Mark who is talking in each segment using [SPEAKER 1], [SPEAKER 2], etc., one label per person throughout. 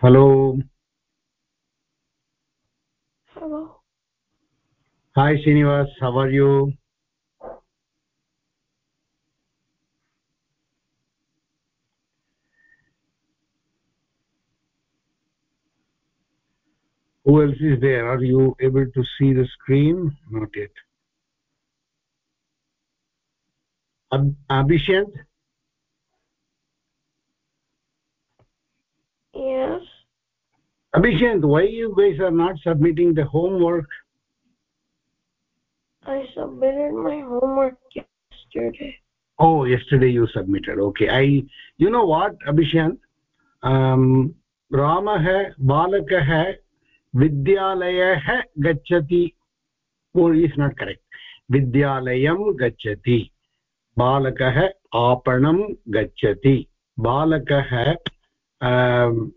[SPEAKER 1] hello.
[SPEAKER 2] Hello.
[SPEAKER 1] Hi srinivas. How are you? Who else is there? Are you able to see the screen? Not yet. Ab abhishek
[SPEAKER 2] yes
[SPEAKER 1] abhishek why you guys are not submitting the homework
[SPEAKER 2] i submitted my homework yesterday
[SPEAKER 1] oh yesterday you submitted okay i you know what abhishek um ramah balakah विद्यालयः गच्छति is not correct विद्यालयं गच्छति बालकः आपणं गच्छति बालकः um,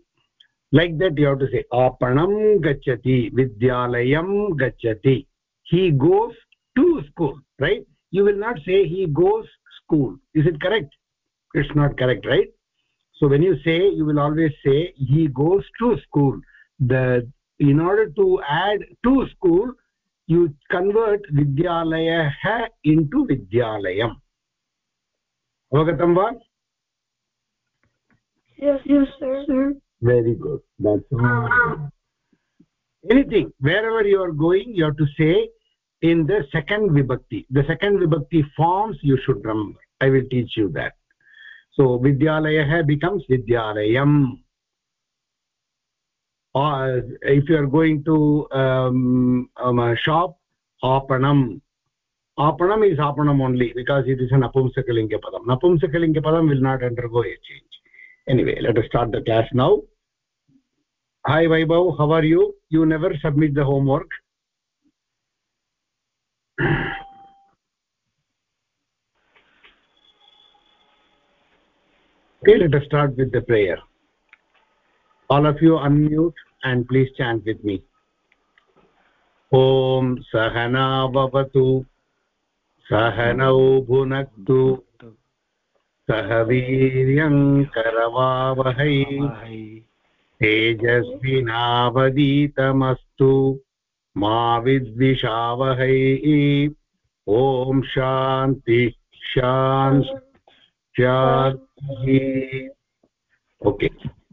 [SPEAKER 1] like that you have to say apanam gachati vidyalayam gachati he goes to school right? You will not say he goes school. Is it correct? It's not correct right? So when you say you will always say he goes to school. The in order to add to school you convert vidyalaya into vidyalayam. Avagatam va? Very good that's all anything wherever you are going you have to say in the second vibhakti the second vibhakti forms you should remember i will teach you that so vidyalaya becomes vidyalayam or if you are going to um, um, a shop apanam apanam is apanam only because it is an apumsakalinga padam napumsakalinga padam will not undergo a change anyway let us start the class now hi vaibhav how are you you never submit the homework okay let us start with the prayer all of you unmute and please chant with me ॐ सहना भवतु सहनौ भुनक्तु सह वीर्यं करवावहै तेजस्विनावदीतमस्तु मा विद्विषावहै। ॐ शान्ति शान्तिः ओके।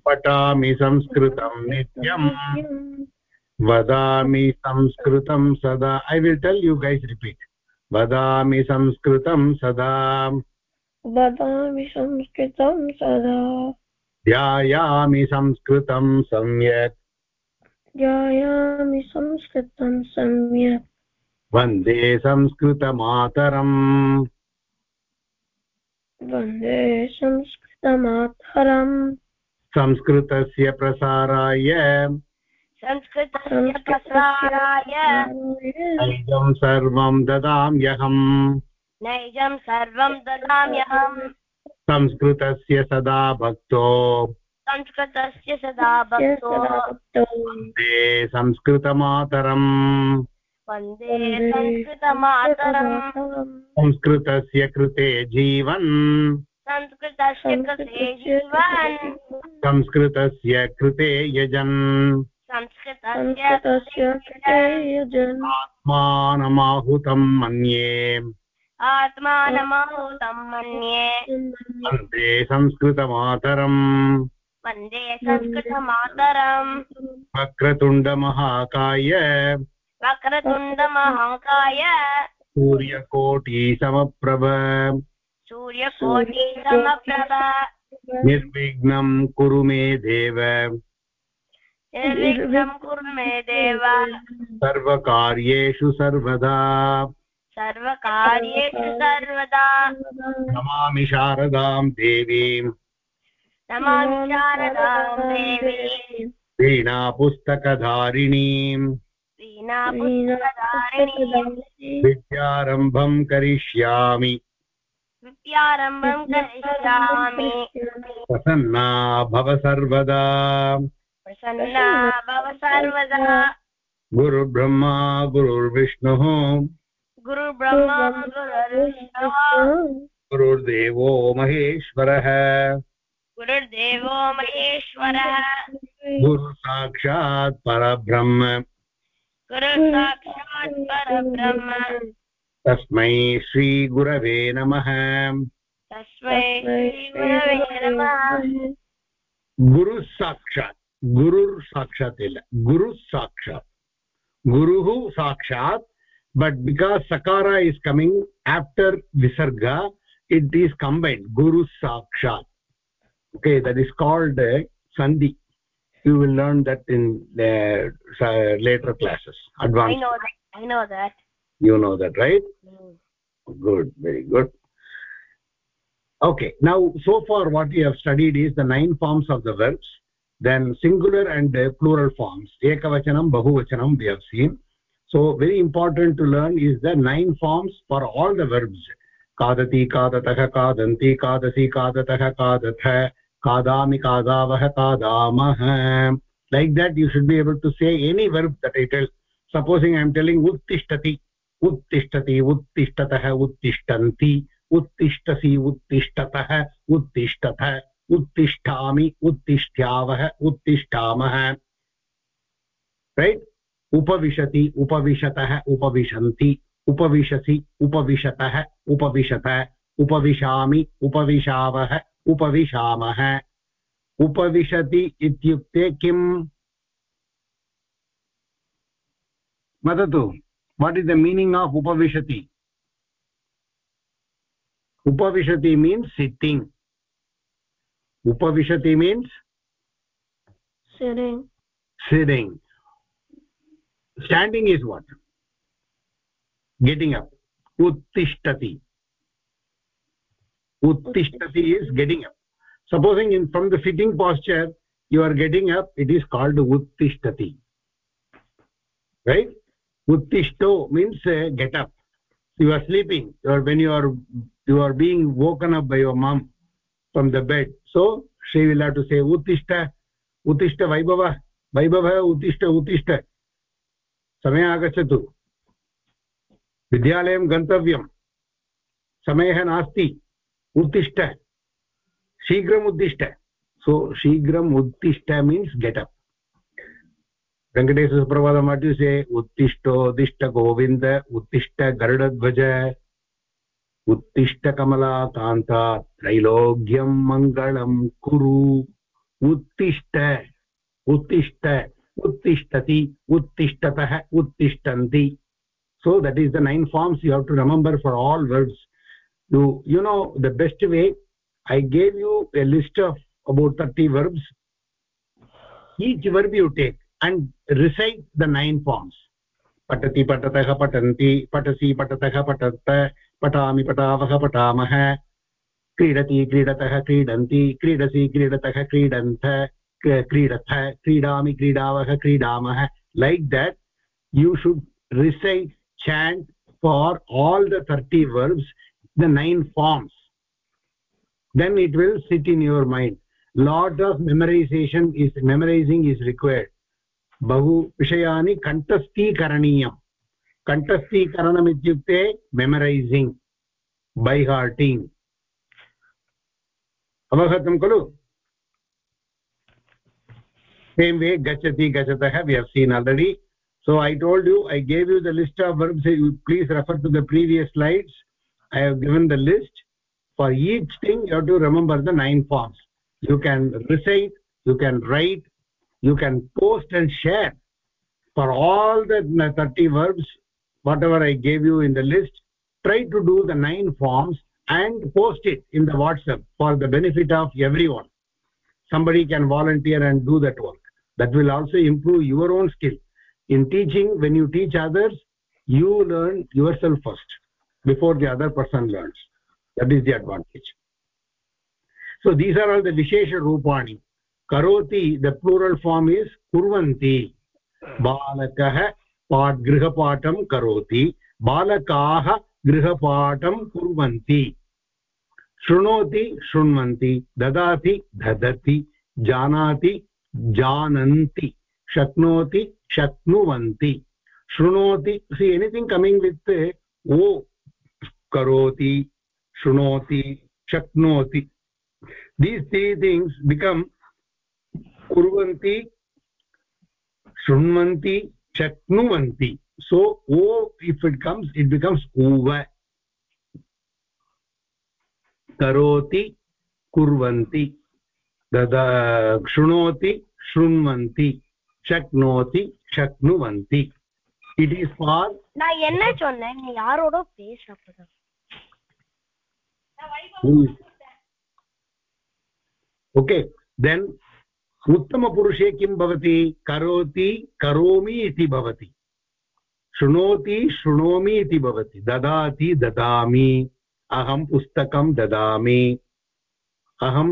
[SPEAKER 1] पठामि संस्कृतं नित्यम्। वदामि संस्कृतं सदा। I will tell you guys repeat वदामि संस्कृतं सदा।
[SPEAKER 2] वदामि संस्कृतं सदा।
[SPEAKER 1] ध्यायामि संस्कृतं सम्यक्।
[SPEAKER 2] ध्यायामि संस्कृतं सम्यक्।
[SPEAKER 1] वंदे संस्कृतमातरम्।
[SPEAKER 2] वंदे संस्कृतमातरम्।
[SPEAKER 1] संस्कृतस्य प्रसाराय।
[SPEAKER 3] संस्कृतस्य प्रसाराय।
[SPEAKER 1] सर्वं ददाम्यहम्।
[SPEAKER 3] नैजं सर्वं ददाम्यहम्।
[SPEAKER 1] संस्कृतस्य सदा भक्तो।
[SPEAKER 3] संस्कृतस्य सदा भक्तो।
[SPEAKER 1] वंदे संस्कृतमातरम्।
[SPEAKER 3] वंदे संस्कृतमातरम्।
[SPEAKER 1] संस्कृतस्य कृते जीवन्।
[SPEAKER 3] संस्कृतस्य कृते जीवन्।
[SPEAKER 1] संस्कृतस्य कृते यजन्।
[SPEAKER 3] संस्कृतस्य कृते
[SPEAKER 2] यजन्।
[SPEAKER 1] आत्मानमाहुतं मन्ये।
[SPEAKER 3] आत्मानमाहुतं मन्ये
[SPEAKER 1] वंदे संस्कृतमातरम्।
[SPEAKER 3] वंदे संस्कृतमातरम्।
[SPEAKER 1] वक्रतुण्डमहाकाय।
[SPEAKER 3] वक्रतुण्डमहाकाय।
[SPEAKER 1] सूर्यकोटिसमप्रभ।
[SPEAKER 3] सूर्यकोटिसमप्रभ।
[SPEAKER 1] निर्विघ्नं कुरु मे देव।
[SPEAKER 3] निर्विघ्नं कुरु मे देव।
[SPEAKER 1] सर्वकार्येषु सर्वदा।
[SPEAKER 3] सर्वकार्येषु सर्वदा।
[SPEAKER 1] नमामि शारदां देवीम्
[SPEAKER 3] नमामि शारदां देवी।
[SPEAKER 1] वीणापुस्तकधारिणीम्
[SPEAKER 3] वीणापुस्तकधारिणी।
[SPEAKER 1] विद्यारम्भं करिष्यामि।
[SPEAKER 3] विद्यारम्भं करिष्यामि।
[SPEAKER 1] प्रसन्ना भव सर्वदा।
[SPEAKER 3] प्रसन्ना भव सर्वदा।
[SPEAKER 1] गुरुब्रह्मा गुरुर्विष्णुः।
[SPEAKER 3] गुरुब्रह्मा गुरुर्विष्णुः
[SPEAKER 1] गुरुर्देवो महेश्वरः।
[SPEAKER 3] गुरुर्देवो महेश्वरः।
[SPEAKER 1] गुरु साक्षात् परब्रह्म।
[SPEAKER 3] गुरुः साक्षात् परब्रह्म।
[SPEAKER 1] तस्मै श्रीगुरवे नमः।
[SPEAKER 3] तस्मै श्रीगुरवे नमः।
[SPEAKER 1] गुरु साक्षात् गुरुर् साक्षात् इल्ल गुरु साक्षात् गुरुः साक्षात् but because sakara is coming after visarga it is combined guru sakshat. Okay that is called uh, sandhi. You will learn that in the uh, later classes advanced
[SPEAKER 3] I know that I know that.
[SPEAKER 1] You know that right?
[SPEAKER 3] Mm.
[SPEAKER 1] good very good. Okay now so far what we have studied is the nine forms of the verbs then singular and uh, plural forms. Ekavachanam bahuvachanam we have seen so very important to learn is the nine forms for all the verbs kadati kadatah kadanti kadasi kadatah kadatha kadami kadavah kadamah like that you should be able to say any verb that i tell supposing i am telling uttishtati उत्तिष्ठति उत्तिष्ठतः उत्तिष्ठन्ति उत्तिष्ठसि उत्तिष्ठतः उत्तिष्ठथ उत्तिष्ठामि उत्तिष्ठ्यावः उत्तिष्ठामः right उपविशति उपविशतः उपविशन्ति। उपविशसि उपविशतः उपविशत। उपविशामि उपविशावः उपविशामः। उपविशति इत्युक्ते किम्? वदतु what is the meaning of उपविशति? उपविशति मीन्स् सिट्टिङ्ग् उपविशति means
[SPEAKER 2] sitting
[SPEAKER 1] sitting standing is what getting up uttishtati uttishtati is getting up supposing in from the sitting posture you are getting up it is called uttishtati right uttishto means uh, get up you are sleeping are when you are you are being woken up by your mom from the bed so she will have to say uttishta uttishta vaibhava vaibhava uttishta uttishta समय आगच्छतु विद्यालयं गन्तव्यं। समयः नास्ति। उत्तिष्ठ शीघ्रम् उत्तिष्ठ so शीघ्रम् उत्तिष्ठ मीन्स् गेट् अप् वेङ्कटेश सुप्रभातं वाट् यु से उत्तिष्ठोत्तिष्ठ गोविन्द उत्तिष्ठ गरुडध्वज उत्तिष्ठ कमलाकान्त, त्रैलोक्यं मङ्गलं कुरु उत्तिष्ठ उत्तिष्ठ उत्तिष्ठति उत्तिष्ठतः उत्तिष्ठन्ति so that is the nine forms you have to remember for all verbs you you know the best way i gave you a list of about 30 verbs each verb you take and recite the nine forms patati patatah patanti patasi patatah patat patami patavah patamah क्रीडति क्रीडतः क्रीडन्ति क्रीडसि क्रीडतः क्रीडन्त क्रीडथ क्रीडामि क्रीडावः क्रीडामः like that you should recite chant for all the 30 verbs the nine forms then it will sit in your mind lot of memorization is memorizing is required बहु विषयानि कण्ठस्थीकरणीयं कण्ठस्थीकरणम् इत्युक्ते मेमरैसिङ्ग् बै हार्टिङ्ग् अवगतं खलु same way gachati gachatah we have seen already. So i told you i gave you the list of verbs. Please refer to the previous slides. I have given the list. For each thing you have to remember the nine forms. You can recite you can write you can post and share. For all the 30 verbs whatever i gave you in the list try to do the nine forms and post it in the whatsapp for the benefit of everyone. Somebody can volunteer and do that that will also improve your own skill in teaching when you teach others you learn yourself first before the other person learns that is the advantage so these are all the vishesha rupani karoti the plural form is kurvanti balakah पाठ गृहपाठं करोति बालकाः गृहपाठं कुर्वन्ति शृणोति शृण्वन्ति ददाति ददति जानाति जानन्ति, शक्नोति, शक्नुवन्ति। शृणोति सी एनिथिङ्ग् कमिङ्ग् वित् ओ, करोति, शृणोति, शक्नोति। दीस् त्री थिङ्ग्स् बिकम् कुर्वन्ति, शृण्वन्ति, शक्नुवन्ति। So oh if it comes it becomes ऊव करोति, कुर्वन्ति। dada shrunoti shrunvanti shaknoti shaknuvanti it is for
[SPEAKER 3] நான் என்ன சொன்னேன் நீ யாரோட பேசுறப்பதான்
[SPEAKER 1] ओके देन् उत्तमपुरुषे किं भवति करोति करोमि इति भवति शृणोति शृणोमि इति भवति ददाति ददामि अहं पुस्तकं ददामि अहं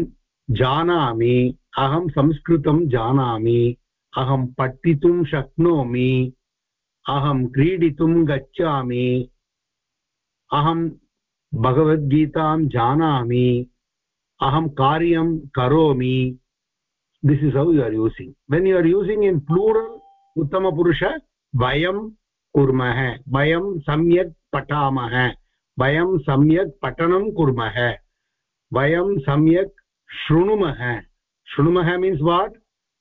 [SPEAKER 1] जानामि, अहं संस्कृतं जानामि, अहं पठितुं शक्नोमि, अहं क्रीडितुं गच्छामि, अहं भगवद्गीतां जानामि, अहं कार्यं करोमि। This is how you are using when you are using in plural उत्तमपुरुष वयं कुर्मः वयं सम्यक् पठामः वयं सम्यक् पठनं कुर्मः वयं सम्यक् शृणुमः शृणुमः मीन्स् वाट्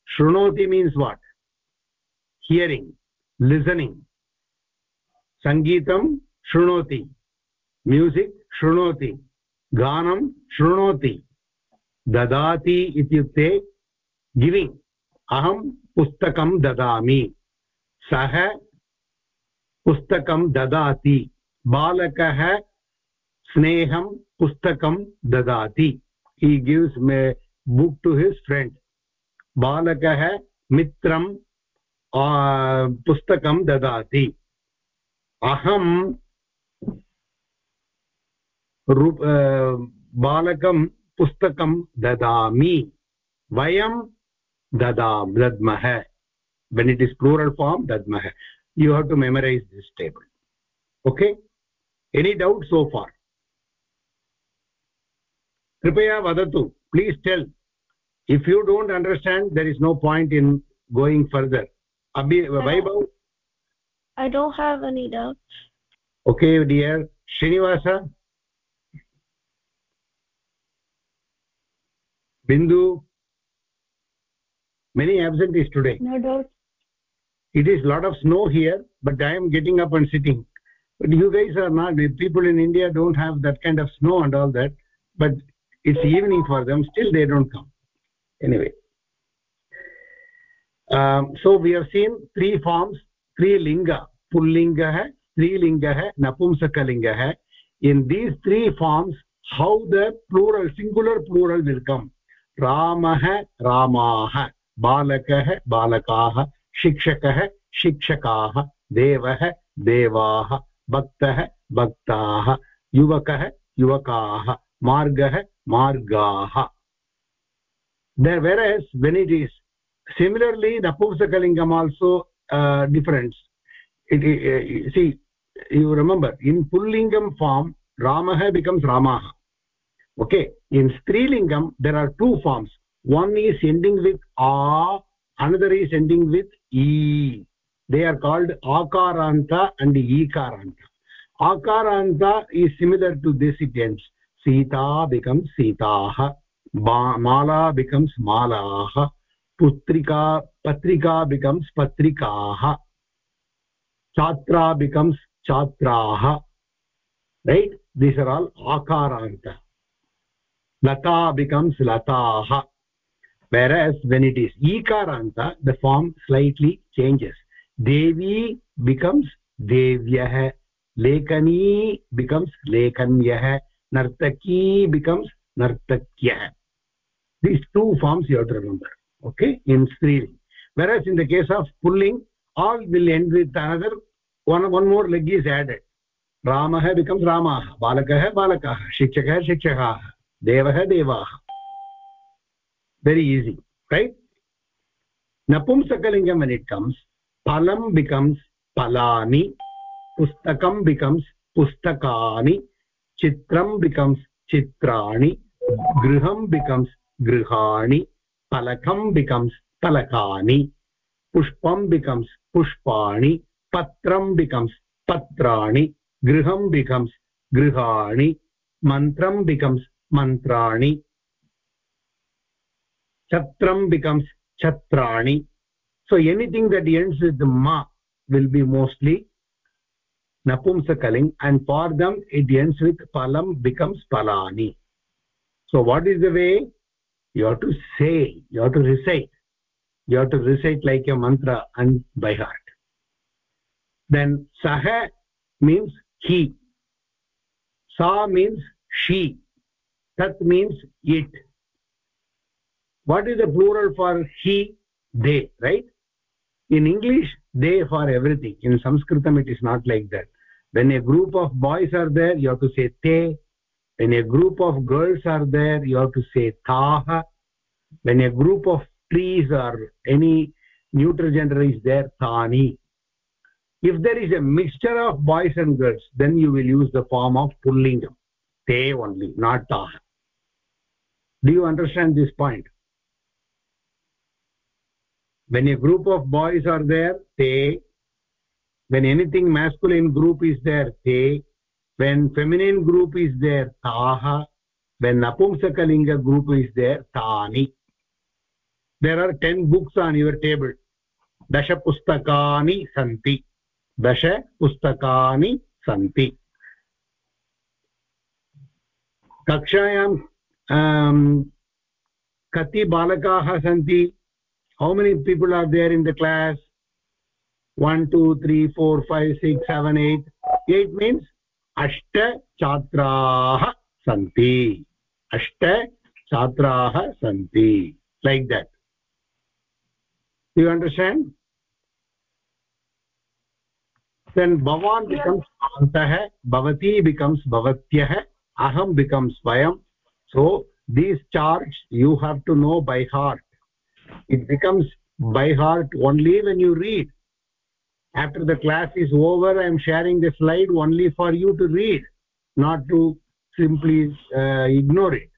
[SPEAKER 1] शृणोति मीन्स् वाट् हियरिङ्ग् लिसनिङ्ग् सङ्गीतं शृणोति म्यूसिक् शृणोति गानं शृणोति ददाति इत्युक्ते गिविङ्ग् अहं पुस्तकं ददामि सः पुस्तकं ददाति बालकः स्नेहं पुस्तकं ददाति he gives me book to his friend बालकः मित्रं पुस्तकं ददाति अहं रूप बालकं पुस्तकं ददामि वयं ददाम दद्मः when it is plural form dadmah you have to memorize this table okay any doubt so far vadatu please tell. If you don't understand there is no point in going further. Abhi vaibhav?
[SPEAKER 2] I don't have any doubts
[SPEAKER 1] okay dear. Srinivasa? Bindu? Many absentees today.
[SPEAKER 2] No doubt.
[SPEAKER 1] It is a lot of snow here but i am getting up and sitting. But you guys are not people in india don't have that kind of snow and all that. But it's evening for them still they don't come anyway um, so we have seen three forms three linga pullingah strilingah napumsakalinga in these three forms how the plural singular plural will come रामः रामाः बालकः बालकाः शिक्षकः शिक्षकाः देवः देवाः भक्तः भक्ताः युवकः युवकाः मार्गः मार्गाः. There where as when it is similarly नपुंसकलिङ्गम् also difference it see you remember in पुल्लिङ्गं form रामः बिकम्स् रामाः okay in स्त्रीलिङ्गं there are two forms one is ending with uh another is ending with ई they are called आकारान्त and ईकारान्त आकारान्त is similar to this it ends Sita becomes सीताः माला becomes मालाः, पुत्रिका पत्रिका पत्रिकाः छात्रा बिकम्स् छात्राः। रैट् दीस् आर् आल् आकारान्त। लता बिकम्स् लताः। वेर् वेन् इट् इस् ईकारान्त द फार्म् स्लैट्लि चेञ्जस् देवी बिकम्स् देव्यः लेखनी बिकम्स् लेखन्यः। Nartaki becomes nartakyah these two forms you have to remember okay in striling whereas in the case of pulling all will end with another one one more leg is added ramah becomes ramah balakah balakah shikshakah shikshakah devah devah very easy right napumsakalingam when it comes phalam becomes phalani pustakam becomes pustakani chitram becomes chitrani griham becomes grihani palakam becomes palakani pushpam becomes pushpani patram becomes patrani griham becomes grihani mantram becomes mantrani chatram becomes chatrani so anything that ends with ma will be mostly napumsakaling and for them it ends with palam becomes palani. So what is the way? You have to say you have to recite. You have to recite like a mantra and by heart. Then saha means he. Sa means she. Tat means it. What is the plural for he they right? In english they for everything. In sanskritam it is not like that when a group of boys are there you have to say te. When a group of girls are there you have to say taha when a group of trees or any neutral gender is there tani if there is a mixture of boys and girls then you will use the form of pullingam. Te only not taha do you understand this point? When a group of boys are there te when anything masculine group is there te when feminine group is there taha when napumsakalinga group is there tani there are 10 books on your table dasha pustakani santi dasha pustakani santi कक्षायां कति बालकाः सन्ति how many people are there in the class 1 2 3 4 5 6 7 8 8 means अष्ट छात्राः सन्ति अष्ट छात्राः सन्ति like that do you understand then bhavan becomes antah bhavati becomes bhavatyah aham becomes vayam so these charts you have to know by heart it becomes by heart only when you read after the class is over i am sharing the slide only for you to read not to simply uh, ignore it.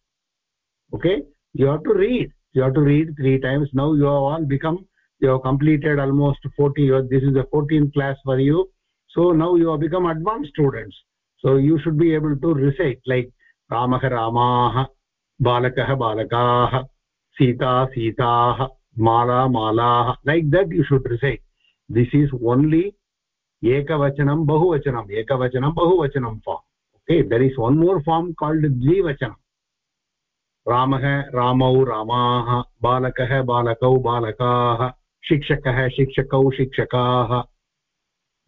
[SPEAKER 1] Okay? You have to read. You have to read three times. Now you have all become you have completed almost 40 this is the 14th class for you. So now you have become advanced students. So you should be able to recite like ramah ramah balakah balakaah sita sitaah mala malaah like that you should recite this is only ekavachanam bahuvachanam ekavachanam bahuvachanam form okay there is one more form called dvivachanam ramah ramau ramaah balakah balakau balakaah शिक्षकः शिक्षकौ शिक्षकाः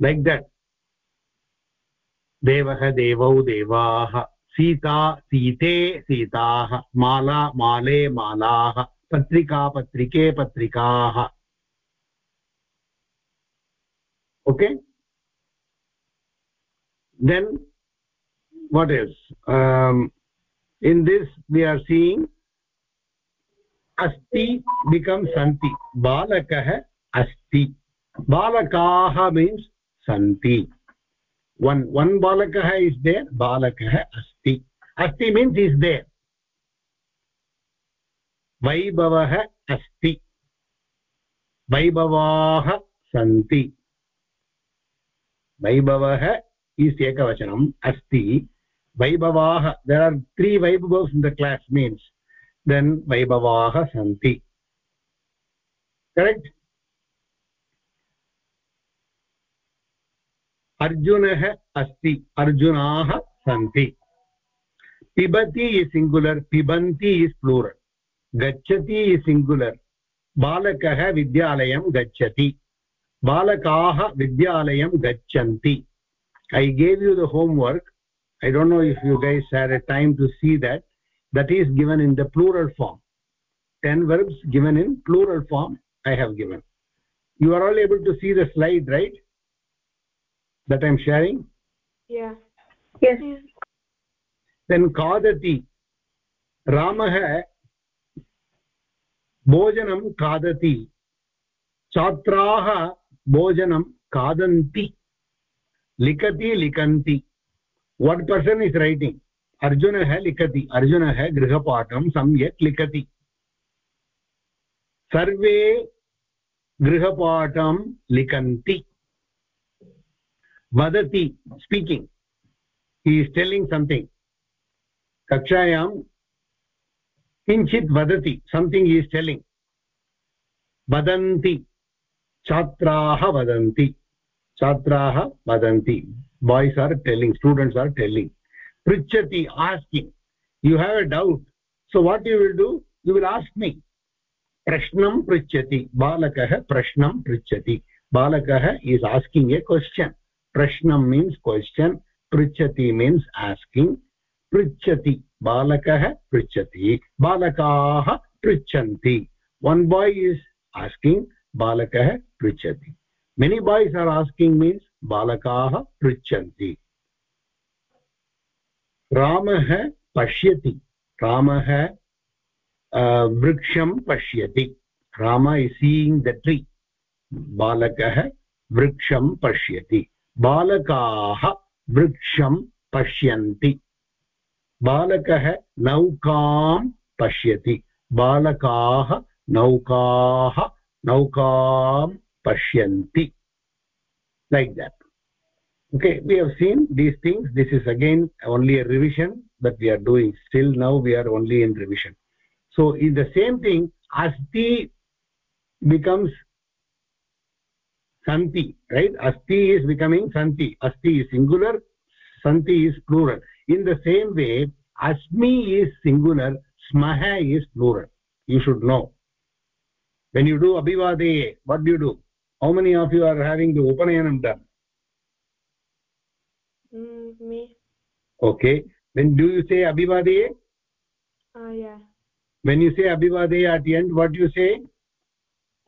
[SPEAKER 1] like that देवः देवौ देवाः सीता सीते सीताः माला माले मालाः पत्रिका पत्रिके पत्रिकाः okay then what else um, in this we are seeing asti becomes santi balakah asti balakaah means santi one one balakah is there balakah asti asti means is there vaibhavah asti vaibhavaah santi वैभवः is एकवचनम् अस्ति। वैभवाः there are three वैभवस् in the class means then वैभवाः सन्ति। Correct अर्जुनः अस्ति, अर्जुनाः सन्ति। पिबति इ सिङ्गुलर् पिबन्ति इस् प्लूरल् गच्छति इ सिङ्गुलर् बालकः विद्यालयं गच्छति। बालकाः विद्यालयं गच्छन्ति I gave you the homework I don't know if you guys had a time to see that that is given in the plural form 10 verbs given in plural form i have given you are all able to see the slide right that i am sharing
[SPEAKER 2] yeah
[SPEAKER 3] yes
[SPEAKER 1] then kadati ramah भोजनं खादति छात्राः भोजनं खादन्ति। लिखति, लिखन्ति। What person is writing? अर्जुनः लिखति। अर्जुनः गृहपाठं सम्यक् लिखति। सर्वे गृहपाठं लिखन्ति। वदति speaking he is telling something कक्षायां vadati something he is telling vadanti छात्राः वदन्ति। छात्राः वदन्ति। Boys are telling students are telling पृच्छति asking you have a doubt so what you will do you will ask me प्रश्नं पृच्छति। बालकः प्रश्नं पृच्छति। बालकः इस् आस्किङ्ग् ए क्वश्चन् प्रश्नं मीन्स् क्वश्चन् पृच्छति मीन्स् आस्किङ्ग् पृच्छति। बालकः पृच्छति। बालकाः पृच्छन्ति। One boy is asking balakah prichati many boys are asking means balakaah prichanti रामः पश्यति। रामः वृक्षं पश्यति। Ram is seeing the tree बालकः वृक्षं पश्यति। बालकाः वृक्षं पश्यन्ति। बालकः नौकां पश्यति। बालकाः नौकाः नौकां pashyanti like that. Okay we have seen these things. This is again only a revision that we are doing. Still now we are only in revision. So in the same thing asti becomes santi right? Asti is becoming santi. Asti is singular santi is plural. In the same way asmi is singular smaha is plural. You should know. When you do abhivade what do you do how many of you are having the upanayanam done
[SPEAKER 2] Mm, me.
[SPEAKER 1] Okay. When do you say abhivade?
[SPEAKER 2] Ah, uh, yeah.
[SPEAKER 1] When you say abhivade at the end, what do you say?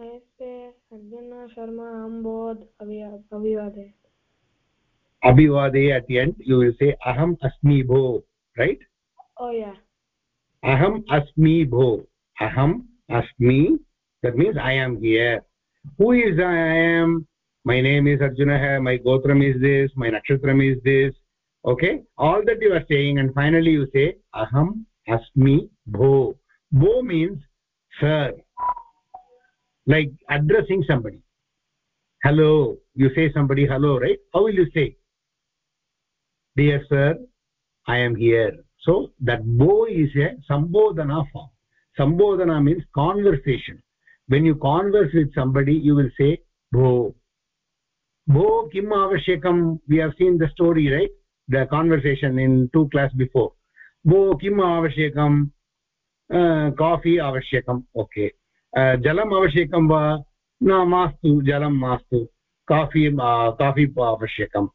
[SPEAKER 2] I say Arjuna Sharma Ambodh Abhivade.
[SPEAKER 1] Abhivade at the end, you will say Aham Asmi Bho, right?
[SPEAKER 2] Oh, yeah.
[SPEAKER 1] Aham Asmi Bho. Aham Asmi, that means I am here. Who is I am? my name is arjuna my gotram is this. My nakshatram is this. Okay? All that you are saying and finally you say aham asmi bho. Bho means sir. Like addressing somebody. Hello. You say somebody hello right? How will you say? Dear sir i am here. So that bo is a sambodhana form. Sambodhana means conversation when you converse with somebody, you will say bho भो किम् आवश्यकं we have seen the story right the conversation in to class before भो किम् आवश्यकं काफ़ी आवश्यकम् okay जलम् आवश्यकं वा न मास्तु जलं मास्तु काफ़ी काफ़ी आवश्यकम्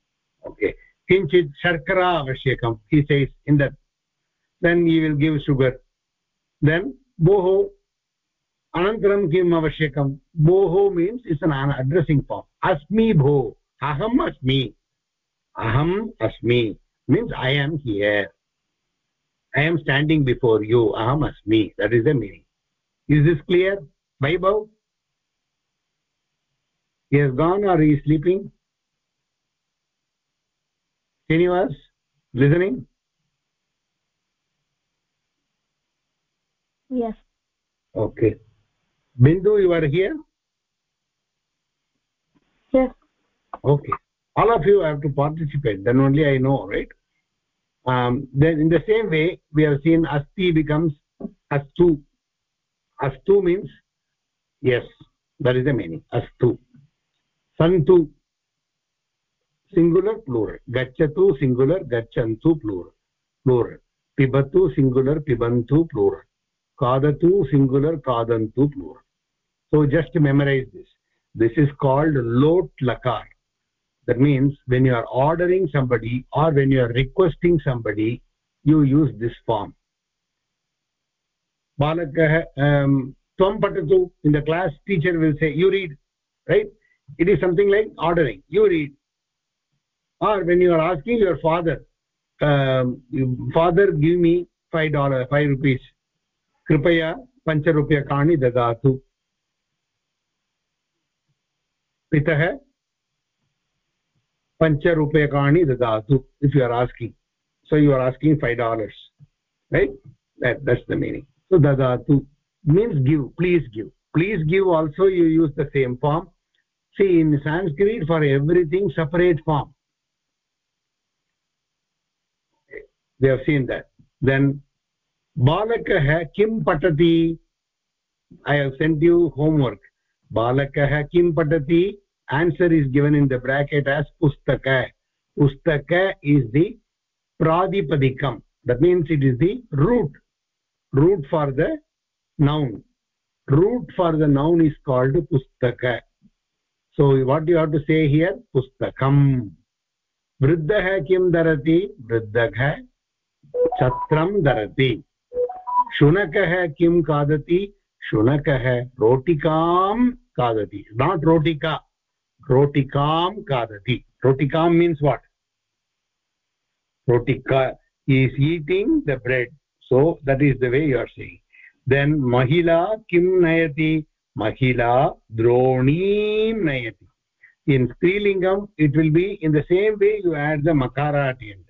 [SPEAKER 1] ओके किञ्चित् शर्करा आवश्यकं he says in that then you will give sugar then भोः अनन्तरं किम् आवश्यकं? भोः means it's an addressing form अस्मि भो। अहम् अस्मि। अहम् अस्मि। Means I am here I am standing before you अहम् अस्मि। That is the meaning is this clear Vaibhav he has gone or he is sleeping? Srinivas listening?
[SPEAKER 3] Yes.
[SPEAKER 1] Okay. Bindu you are here?
[SPEAKER 3] Yes.
[SPEAKER 1] Okay. All of you have to participate. Then only i know right? Um, then in the same way we have seen asti becomes astu. Astu means yes that is the meaning. Astu. Santu. Singular plural. Gachatu singular. Gachantu plural. Plural. Pibatu singular. Pibantu plural. Kadatu singular. Kadantu plural so just memorize this this is called lot lakar that means when you are ordering somebody or when you are requesting somebody you use this form balakah um tvam patatu in the class teacher will say you read right it is something like ordering you read or when you are asking your father um, father give me 5 dollar 5 rupees कृपया पञ्चरूप्यकाणि ददातु पितः पञ्चरूप्यकाणि ददातु if you are asking so you are asking five dollars right that's the meaning so ददातु means give please give please give also you use the same form see in Sanskrit for everything separate form they have seen that then बालकः किं पठति I have sent you homework बालकः किं पठति answer is given in the bracket as pustaka pustaka is the pradipadikam that means it is the root root for the noun root for the noun is called pustaka so what you have to say here pustakam वृद्धः किं धरति वृद्धः छत्रं धरति शुनकः किं खादति शुनकः रोटिकां खादति नाट् रोटिका रोटिकां खादति। रोटिकां मीन्स् वाट् रोटिका is eating the bread so that is the way you are saying then महिला किं नयति? महिला द्रोणीं नयति। In स्त्रीलिङ्गम् it will be in the same way you add the मकाराटियण्ड्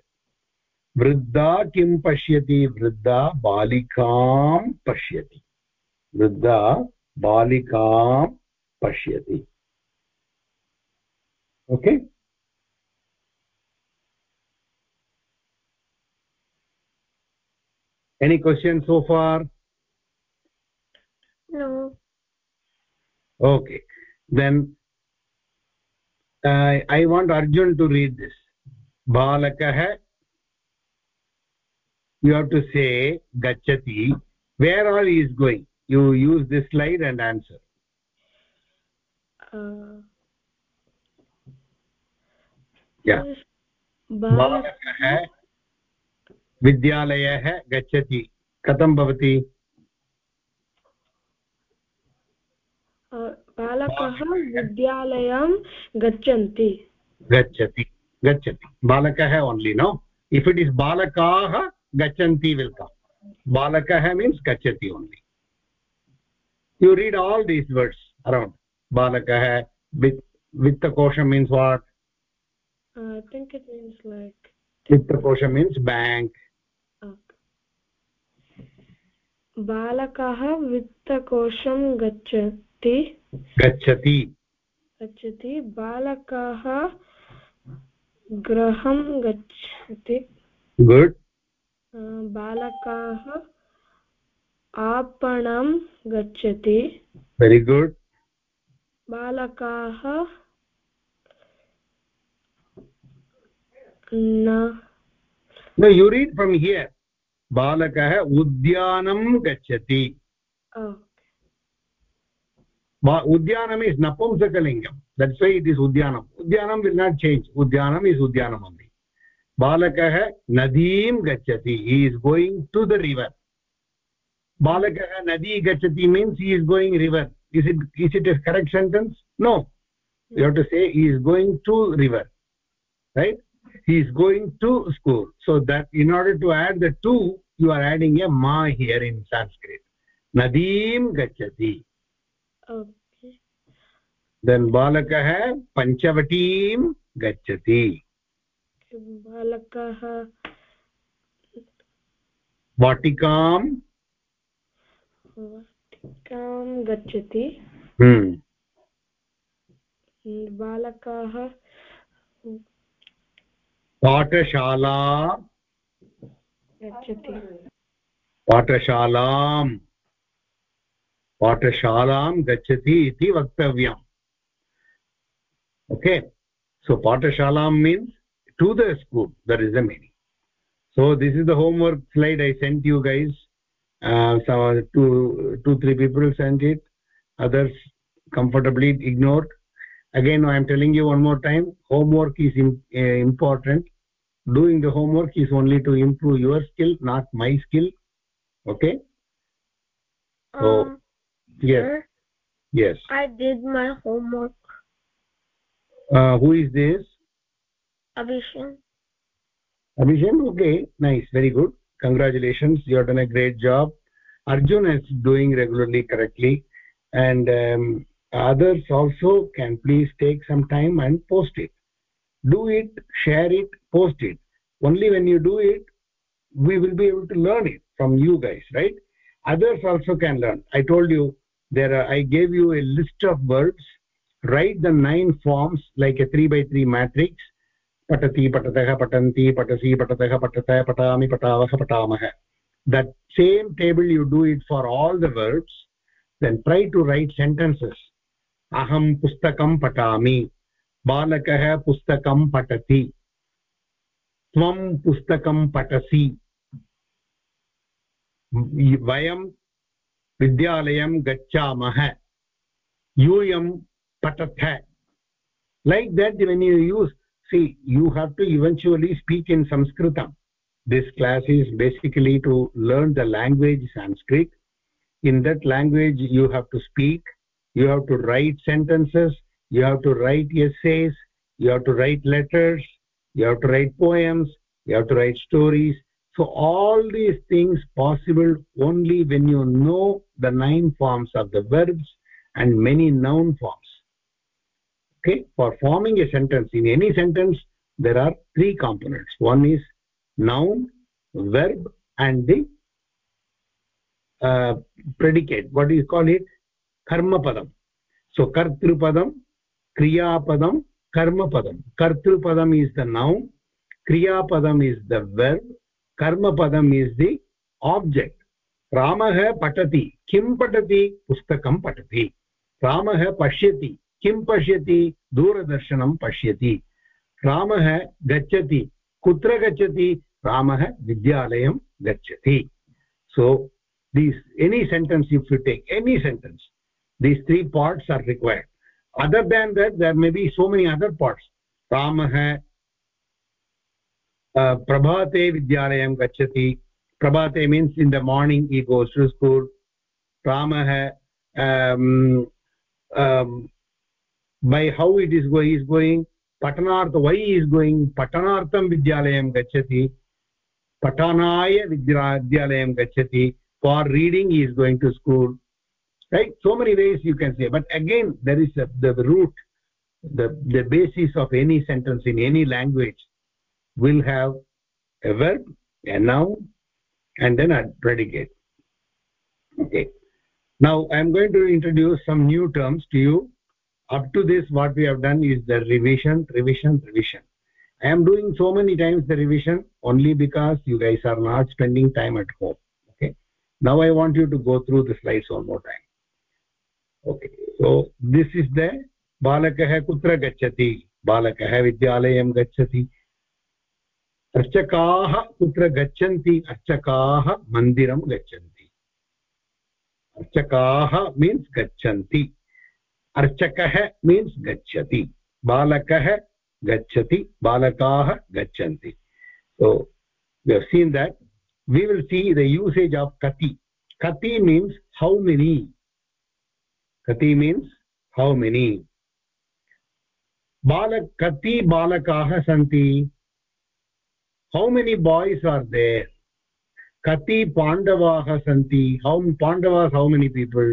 [SPEAKER 1] वृद्धा किं पश्यति? वृद्धा बालिकां पश्यति। वृद्धा बालिकां पश्यति। Okay? any questions so far?
[SPEAKER 2] No.
[SPEAKER 1] Okay. Then uh, i want arjun to read this. Balakah you have to say gachati where all he is going? You use this slide and answer.
[SPEAKER 2] Uh,
[SPEAKER 1] balakah विद्यालयः गच्छति। कथं भवति?
[SPEAKER 2] बालकः विद्यालयं गच्छन्ति।
[SPEAKER 1] गच्छति। गच्छति। बालकः only no if it is बालकाः गच्छन्ति विल् कम् बालकः मीन्स् गच्छति only you read all these words around बालकः वित्तकोशं means what
[SPEAKER 2] I think it means like
[SPEAKER 1] वित्तकोशं मीन्स् बेङ्क्
[SPEAKER 2] बालकः वित्तकोशं गच्छति।
[SPEAKER 1] गच्छति।
[SPEAKER 2] गच्छति। बालकः गृहं गच्छति।
[SPEAKER 1] गुड्
[SPEAKER 2] बालकाः आपणं गच्छति।
[SPEAKER 1] वेरि गुड्
[SPEAKER 2] बालकाः
[SPEAKER 1] no you read from here. बालकः उद्यानं गच्छति उद्यानम् इस् नपुंसकलिङ्गं दट्स् वै इट् इस् उद्यानम् उद्यानं विल् नाट् चेञ्ज् उद्यानम् इस् उद्यानम् ओन्लि बालकः नदीं गच्छति he is going to the river बालकः नदी गच्छति means he is going river is it is it is correct sentence no you have to say he is going to river right he is going to school so that in order to add the two you are adding a ma here in sanskrit nadim gachati
[SPEAKER 2] okay
[SPEAKER 1] then balakah panchavatim gachati
[SPEAKER 2] balakah
[SPEAKER 1] vatikam
[SPEAKER 2] vatikam gachati
[SPEAKER 1] hmm
[SPEAKER 2] बालकाः
[SPEAKER 1] पाठशाला
[SPEAKER 2] गच्छति
[SPEAKER 1] पाठशालां पाठशालां गच्छति इति वक्तव्यम् okay so patashalam means to the school that is the meaning so this is the homework slide i sent you guys uh, so two two three people sent it others comfortably ignored again i am telling you one more time homework is in, uh, important. Doing the homework is only to improve your skill not my skill. Okay? So
[SPEAKER 3] um,
[SPEAKER 1] yes.
[SPEAKER 3] sir,
[SPEAKER 1] yes.
[SPEAKER 3] I did my homework.
[SPEAKER 1] uh, who is this?
[SPEAKER 3] Abhishan.
[SPEAKER 1] abhishan okay nice very good. Congratulations you have done a great job. Arjun is doing regularly correctly. And um, others also can please take some time and post it. Do it share it post it. Only when you do it we will be able to learn it from you guys right? Others also can learn. I told you there are, i gave you a list of verbs. Write the nine forms like a 3 by 3 matrix. Patati patatah patanti patasi patatah patatah patami patavah patamah that same table you do it for all the verbs. Then try to write sentences अहम पुस्तक पठामि। बालकः पुस्तकं पठति। त्वं पुस्तकं पठसि। वयं विद्यालयं गच्छामः। यूयं पठथ। Like that when you use see you have to eventually speak in संस्कृतं this class basically to learn learn the language Sanskrit in that language you have to speak you have to write sentences you have to write essays you have to write letters you have to write poems you have to write stories. So all these things possible only when you know the nine forms of the verbs and many noun forms. Okay? For forming a sentence. In any sentence there are three components. One is noun verb and the uh, predicate. What do you call it कर्मपदम। So स्वकर्तृपदं क्रियापदं कर्मपदम। कर्तृपदम् is the noun क्रियापदम् is the verb कर्मपदम is the object रामः पठति, किं पठति? पुस्तक पठति। रामः पश्यति, किं पश्य दूरदर्शनं पश्यति। रामः गच्छति, कुत्र गच्छति? रामः विद्यालयं गच्छति। So these any sentence if you take any sentence these three parts are required other than that there may be so many other parts ramah uh, prabhate vidyalayam gachati prabhate means in the morning he goes to school ramah um, um, by how it is going is going patanartha why he is going patanartham vidyalayam gachati patanaya vidyalayam gachati for reading he is going to school right? So many ways you can say. But again there is a, the root the the basis of any sentence in any language will have a verb a noun and then a predicate. Okay. Now i am going to introduce some new terms to you. Up to this what we have done is the revision revision revision. I am doing so many times the revision only because you guys are not spending time at home. Okay. Now i want you to go through the slides one more time okay so this is the बालकः कुत्र गच्छति बालकः विद्यालयं गच्छति अर्चकाः कुत्र गच्छन्ति अर्चकाः मन्दिरं गच्छन्ति अर्चकाः मीन्स् गच्छन्ति अर्चकः मीन्स् गच्छति बालकः गच्छति बालकाः गच्छन्ति so seen that we will see the usage of कति कति means how many kati means how many balak kati balakaah santi how many boys are there kati pandavaah santi how pandavas how many people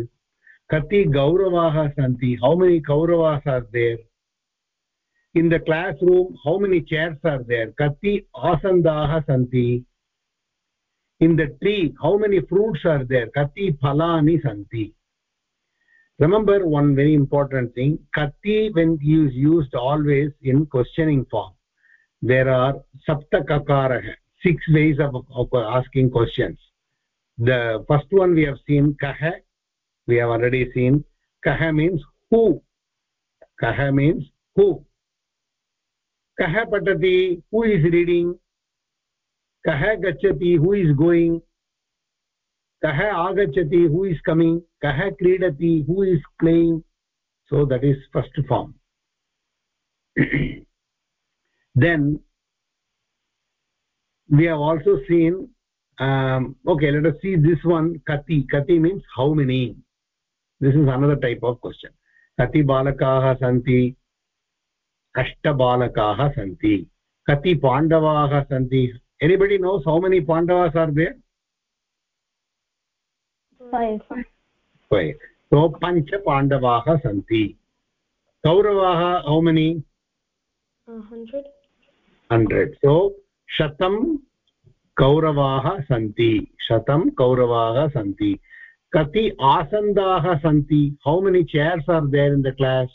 [SPEAKER 1] kati gauravaah santi how many kauravas are there in the classroom how many chairs are there kati asandaah santi in the tree how many fruits are there kati phalani santi remember one very important thing kati when is used always in questioning form there are sapta kakarah six ways of, of asking questions. The first one we have seen kah we have already seen. Kah means who. Kah means who. Kah patati who is reading? Kah gachati who is going कह आगछति who is coming कह क्रीडति who is playing so that is first form then we have also seen okay let us see this one कति कति means how many this is another type of question कति बालकाः सन्ति कष्टबालकाः सन्ति कति पाण्डवाः सन्ति anybody knows how many Pandavas are there
[SPEAKER 2] five
[SPEAKER 1] five so pancha pandavaah santi kauravaah how many
[SPEAKER 2] uh, hundred
[SPEAKER 1] hundred so shatam kauravaah santi shatam kauravaah santi kati asandaah santi how many chairs are there in the class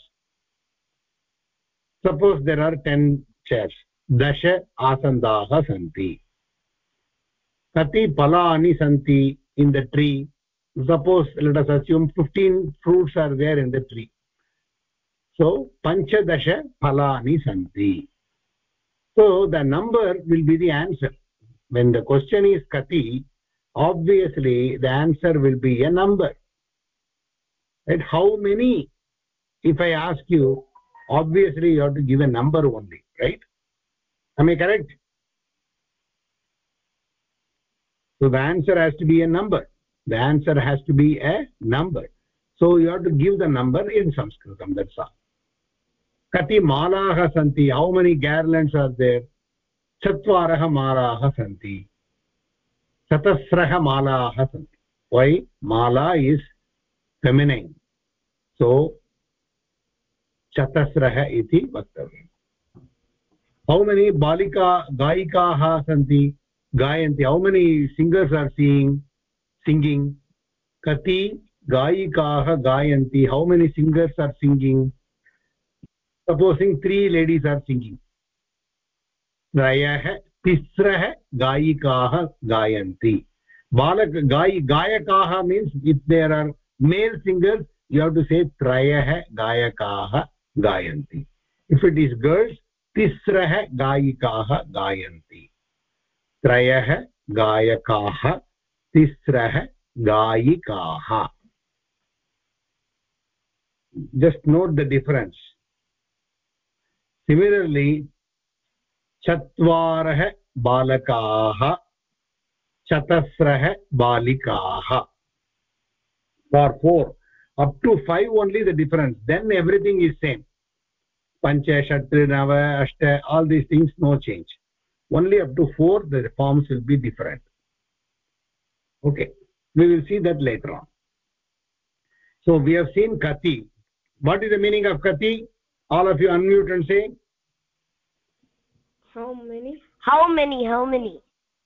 [SPEAKER 1] suppose there are 10 chairs dasha asandaah santi kati palani santi in the tree suppose let us assume 15 fruits are there in the tree. So panchadasha phalani santi so the number will be the answer. When the question is kati obviously the answer will be a number. Right how many? If i ask you obviously you have to give a number only right? Am i correct? So the answer has to be a number the answer has to be a number so you have to give the number in sanskritam that's all kati malaah santi how many garlands are there chatvarah malaah santi chatasrah malaah santi why mala is feminine so chatasrah iti vaktavya how many balika gaikaah santi gayanti how many singers are singing singing kati gaikaah gayanti how many singers are singing supposing three ladies are singing त्रयः तिस्रः गायिकाः गायन्ति बालक गायि गायकाः means if there are male singers you have to say trayah gayakaah gayanti if it is girls tisrah gayikaah gayanti trayah gayakaah तिस्रः गायिकाः। Just note the difference similarly चत्वारः बालकाः, चतस्रः बालिकाः। For four up to five only the difference then everything is same पञ्च षट् नव अष्ट all these things no change only up to four the forms will be different okay. We will see that later on. So we have seen kati. What is the meaning of kati? All of you unmute and say.
[SPEAKER 3] How many?
[SPEAKER 2] How many? How many?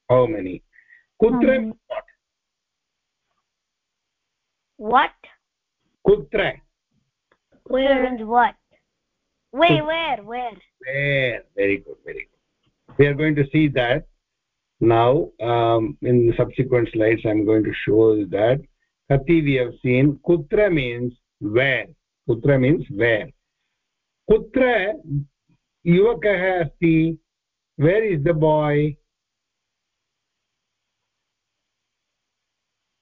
[SPEAKER 1] How many? Kutra
[SPEAKER 2] what? What?
[SPEAKER 1] Kutra
[SPEAKER 2] where? And what? Where where where?
[SPEAKER 1] Where? Very good very good. We are going to see that now um, in subsequent slides i'm going to show you that kati we have seen kutra means where kutra means where kutra yuvakah asti where is the boy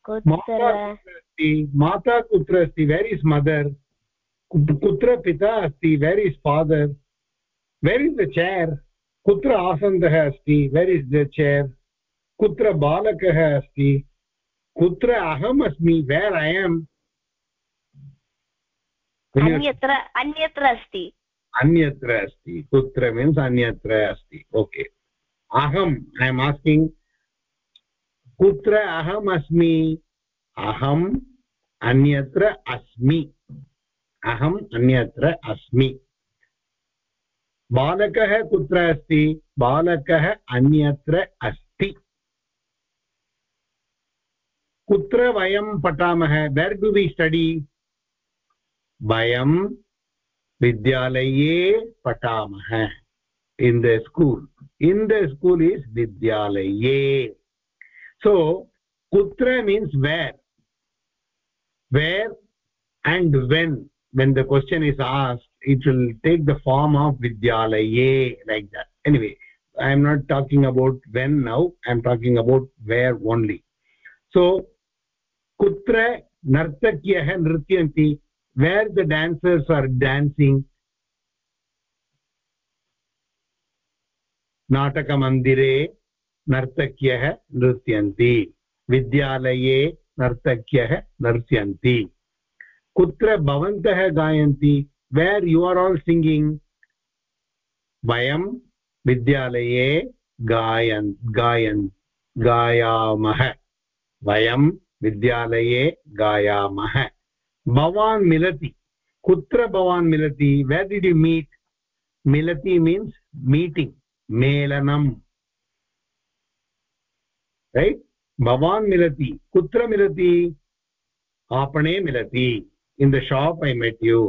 [SPEAKER 2] kutra
[SPEAKER 1] अस्ति माता कुत्र अस्ति where is mother कुत्र पिता अस्ति where is father where is the chair कुत्र आसन्दः अस्ति? वेर् इस् द चेर् कुत्र बालकः अस्ति? कुत्र अहम् अस्मि वेर् ऐ एम्
[SPEAKER 2] अन्यत्र अन्यत्र अस्ति।
[SPEAKER 1] अन्यत्र अस्ति। कुत्र मीन्स् अन्यत्र अस्ति। ओके अहम् ऐ एम् आस्किङ्ग् कुत्र अहम् अस्मि अहम् अन्यत्र अस्मि। अहम् अन्यत्र अस्मि। बालकः कुत्र अस्ति? बालकः अन्यत्र अस्ति। कुत्र वयं पठामः? वेर् डु वि स्टडि वयं विद्यालये पठामः। In the school in the school is विद्यालये। So kutra means where? Where and when? When the question is asked it will take the form of vidyalaye like that anyway i am not talking about when now i am talking about where only so kutra nartakyah nrityanti where the dancers are dancing नाटकमन्दिरे नर्तक्यः नृत्यन्ति विद्यालये नर्तक्यः नृत्यन्ति कुत्र भवन्तः गायन्ति वेर् यु are all singing वयं विद्यालये गायन् गायन् गायामः वयं विद्यालये गायामः भवान् मिलति कुत्र भवान् मिलति वेर् डिड् यु मीट् मिलति मीन्स् मीटिङ्ग् मेलनम् रैट् भवान् मिलति कुत्र मिलति आपणे मिलति in the shop I met you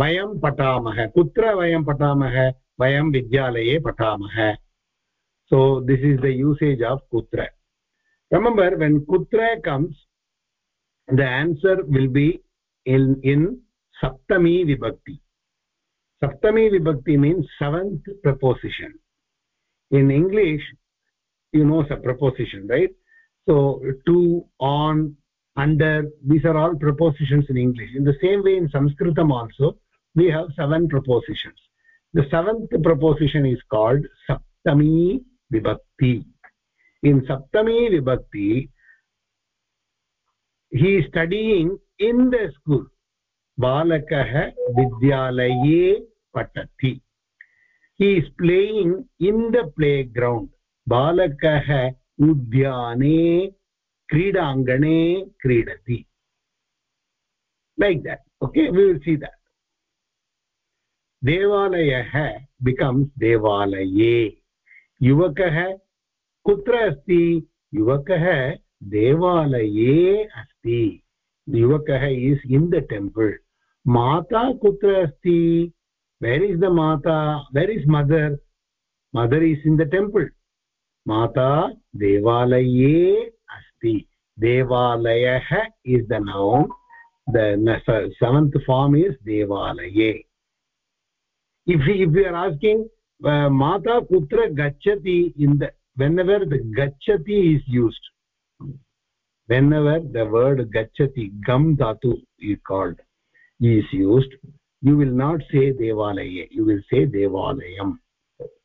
[SPEAKER 1] वयं पठामः। कुत्र वयं पठामः? वयं विद्यालये पठामः। So this is the usage of कुत्र। रिमम्बर् वेन् कुत्र comes the answer will be in in सप्तमी विभक्ति। सप्तमी विभक्ति means seventh preposition in English you know the preposition right so to on under these are all prepositions in English in the same way in संस्कृतम् also we have seven prepositions the seventh preposition is called saptami vibhakti in saptami vibhakti he is studying in the school balakah vidyalaye patati he is playing in the playground balakah udyane क्रीडाङ्गणे क्रीडति like that okay we will see that देवालयः becomes देवालये। युवकः कुत्र अस्ति? युवकः देवालये अस्ति। युवकः इस् इन् द टेम्पल् माता कुत्र अस्ति? वेर् इज़ द माता? Where is mother mother is in the temple माता देवाल अस्ति। देवालयः is the now the seventh form is देवालये। If if we are asking uh, mata putra gachati in the whenever the gachati is used whenever the word gachati gam dhatu is called is used you will not say devalaye you will say devalayam.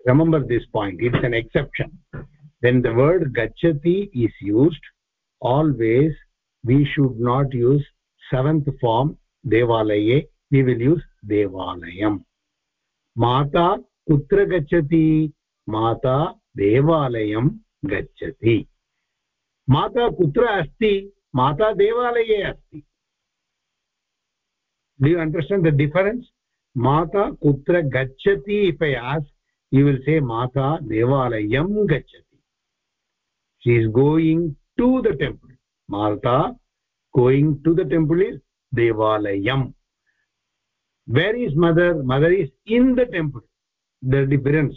[SPEAKER 1] Remember this point it's an exception. When the word gachati is used always we should not use seventh form devalaye we will use devalayam kutra gachati mata devalayam gachati mata kutra asti mata devalaye asti do you understand the difference mata kutra gachati if i ask you will say mata devalayam gachati she is going to the temple mata going to the temple is devalayam where is mother mother is in the temple the difference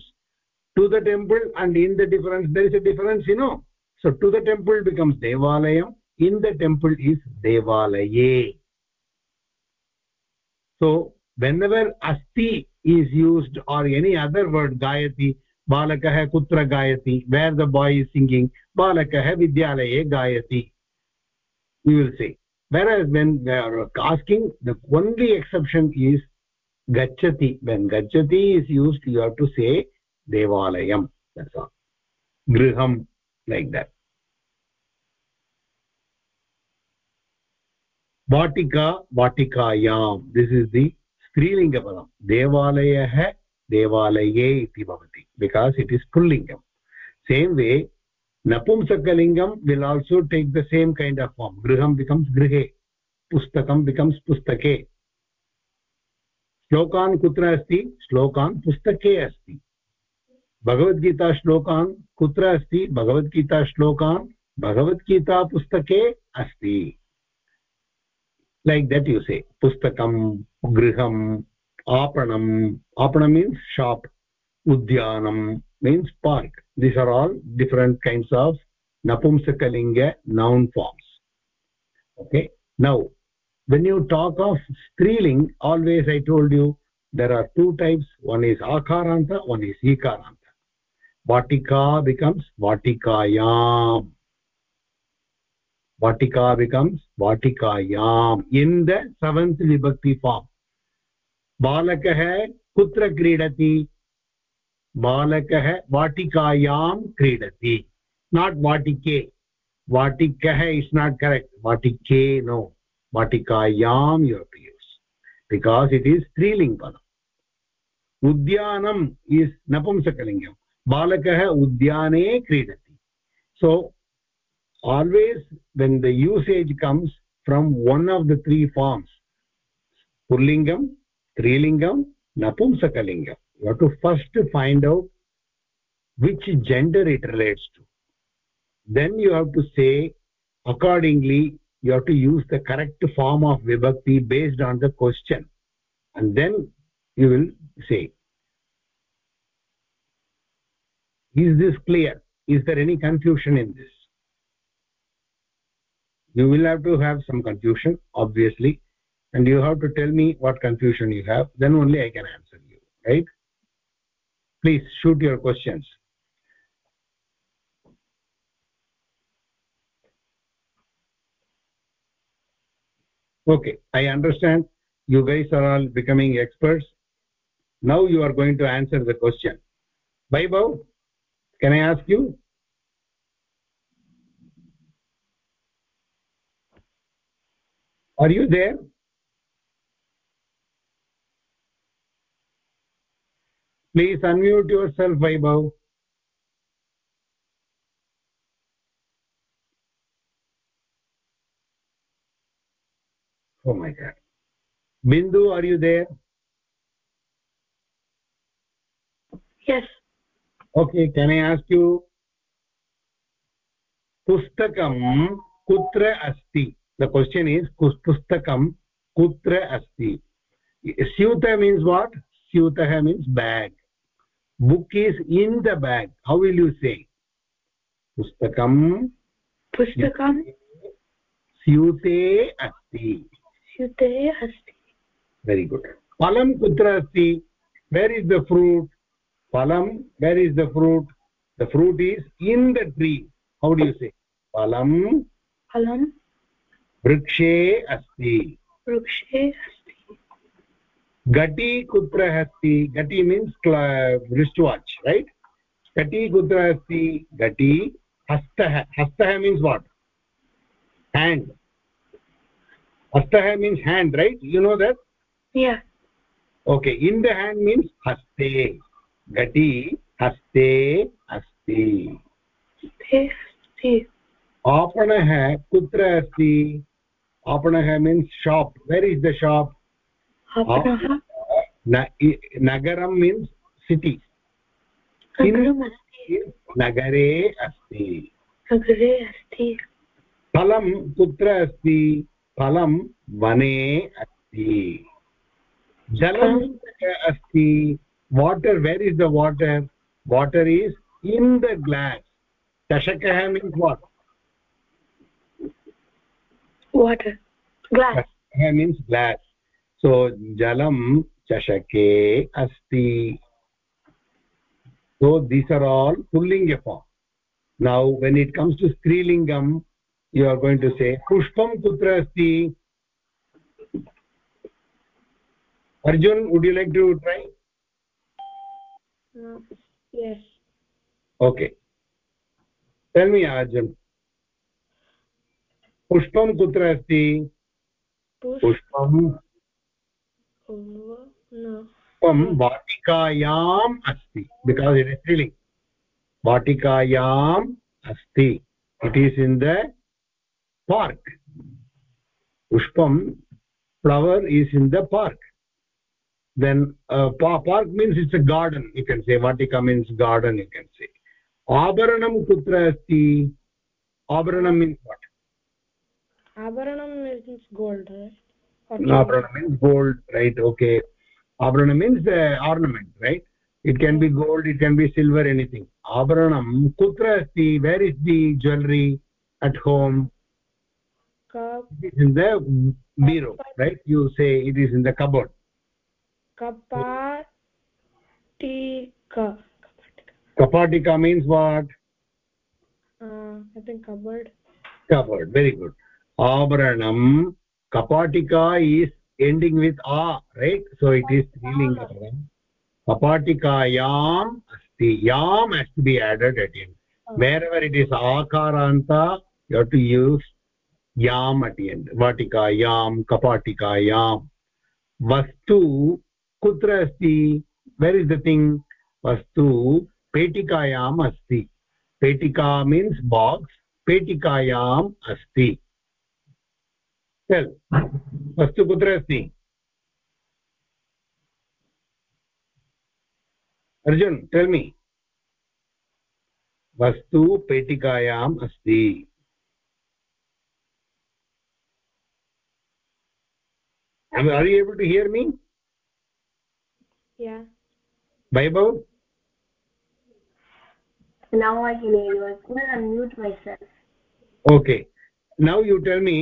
[SPEAKER 1] to the temple and in the difference there is a difference you know so to the temple becomes devalayam in the temple is devalaye so whenever asti is used or any other word gayati balakah kutra gayati where the boy is singing balakah vidyalaye gayati we will say whereas when we are asking the only exception is gachati when gachati is used you have to say devalayam that's all griham like that vatika vatikayam this is the strilinga padam devalayah devalaye iti bhavati because it is pullingam same way नपुंसकलिङ्गं will also take the same kind of form गृहं becomes गृहे पुस्तकं becomes पुस्तके श्लोकान् कुत्र अस्ति श्लोकान् पुस्तके अस्ति भगवद्गीताश्लोकान् कुत्र अस्ति भगवद्गीताश्लोकान् भगवद्गीतापुस्तके अस्ति लैक् दट् यु से पुस्तकं गृहम् आपणम् आपणं means shop udyanam means park these are all different kinds of napumsakalinga noun forms okay now when you talk of striling always i told you there are two types one is akaranta one is ikaranta vatika becomes vatikayam vatika becomes vatikayam in the seventh vibhakti form balakah kutra क्रीडति बालकः वाटिकायां क्रीडति vatike vatikah is not correct vatike no vatikayam you have to use because it is striling padam udyanam is napumsakalingam balakah udyane kridati so always when the usage comes from one of the three forms pullingam strilingam napumsakalingam you have to first find out which gender it relates to. Then you have to say accordingly you have to use the correct form of vibhakti based on the question. And then you will say is this clear? Is there any confusion in this? You will have to have some confusion obviously. And you have to tell me what confusion you have. Then only i can answer you right please shoot your questions. Okay i understand you guys are all becoming experts. Now you are going to answer the question. Vaibhav can i ask you? Are you there please unmute yourself vaibhav oh my god bindu are you there
[SPEAKER 2] yes
[SPEAKER 1] okay can i ask you pustakam kutra asti the question is pustakam kutra asti syuta means what syutah means bag book is in the bag how will you say pustakam
[SPEAKER 2] पुस्तकं
[SPEAKER 1] स्यूते अस्ति
[SPEAKER 2] स्यूते अस्ति
[SPEAKER 1] very good phalam kutra asti where is the fruit phalam where is the fruit the fruit is in the tree how do you say phalam
[SPEAKER 2] फलं
[SPEAKER 1] vrikshe asti
[SPEAKER 2] वृक्षे अस्ति
[SPEAKER 1] gati kutra asti gati means cla- wristwatch right gati kutra asti gati hastah hastah means what hand hastah means hand right you know that
[SPEAKER 2] yeah
[SPEAKER 1] okay in the hand means haste gati haste asti
[SPEAKER 2] ते अस्ति
[SPEAKER 1] आपणः कुत्र अस्ति आपणः means shop where is the shop means city
[SPEAKER 2] नगरमस्ति
[SPEAKER 1] नगरे अस्ति।
[SPEAKER 2] नगरे अस्ति।
[SPEAKER 1] फलं कुत्र अस्ति फलं वने अस्ति। जलं अस्ति। Water where is the water water is in the glass चषकः means what
[SPEAKER 2] water glass
[SPEAKER 1] means glass तो सो जलं चषके अस्ति। So these are all pulling a form now when it comes to स्त्रीलिङ्गम् you are going to say पुष्पं कुत्र अस्ति? Arjun would you like to try okay tell Arjun
[SPEAKER 3] पुष्पं
[SPEAKER 1] कुत्र
[SPEAKER 3] अस्ति? पुष्पं
[SPEAKER 1] पं वाटिकायाम् अस्ति बिकास् इट् इस् त्रिलिङ्ग् वाटिकायाम् अस्ति. It is in the park पुष्पं flower is in the park then park means it's a garden you can say Vatika means garden you can से आभरणं कुत्र अस्ति आभरणं means
[SPEAKER 3] what आभरणं gold Or
[SPEAKER 1] Abharana means gold, right? Okay. Abharana means the ornament, right? It can be gold, it can be silver, anything. Abharanam, kutra asti, where is the jewelry at home?
[SPEAKER 3] Cup,
[SPEAKER 1] It is in the bureau, right? You say it is in the cupboard.
[SPEAKER 3] kapatika. Kapatika.
[SPEAKER 1] Means what?
[SPEAKER 3] Uh, I think cupboard.
[SPEAKER 1] Cupboard, very good. Abharanam, kapatika is ending with a, right? So it is strilinga. kapatikayam asti yam has to be added at end wherever it is akaranta you have to use yam at end vatikayam kapatikayam vastu kutra asti where is the thing vastu petikayam asti petika means box petikayam asti tell vastu kutra asti Arjun tell me वस्तु पेटिकायाम् अस्ति are you able to hear me
[SPEAKER 3] Yeah.
[SPEAKER 1] vaibhav
[SPEAKER 4] now i can hear you i couldn't unmute myself
[SPEAKER 1] okay now you tell me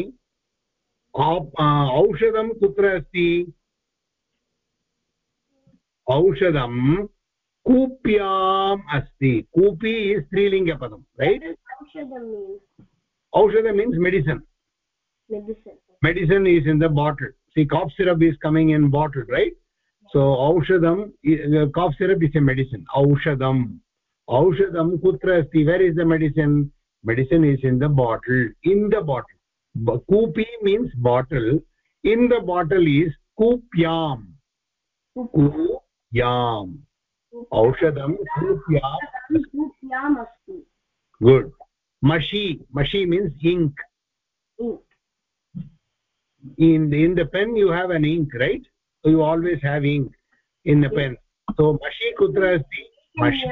[SPEAKER 1] औषधं कुत्र अस्ति? औषधं कूप्याम् अस्ति। कूपी स्त्रीलिङ्गपदं रैट् औषध means medicine
[SPEAKER 4] medicine
[SPEAKER 1] is in the bottle see cough syrup is coming in bottle right so औषधं cough syrup is a medicine औषधम् औषधं. कुत्र अस्ति? Where is the medicine medicine is in the bottle in the bottle kupi means bottle in the bottle is kupyam kupyam aushadam kupyam
[SPEAKER 4] kupyam asti
[SPEAKER 1] good mashi mashi means ink
[SPEAKER 4] ink
[SPEAKER 1] in the, in the pen you have an ink right so you always have ink in the pen so mashi kutra asti mashi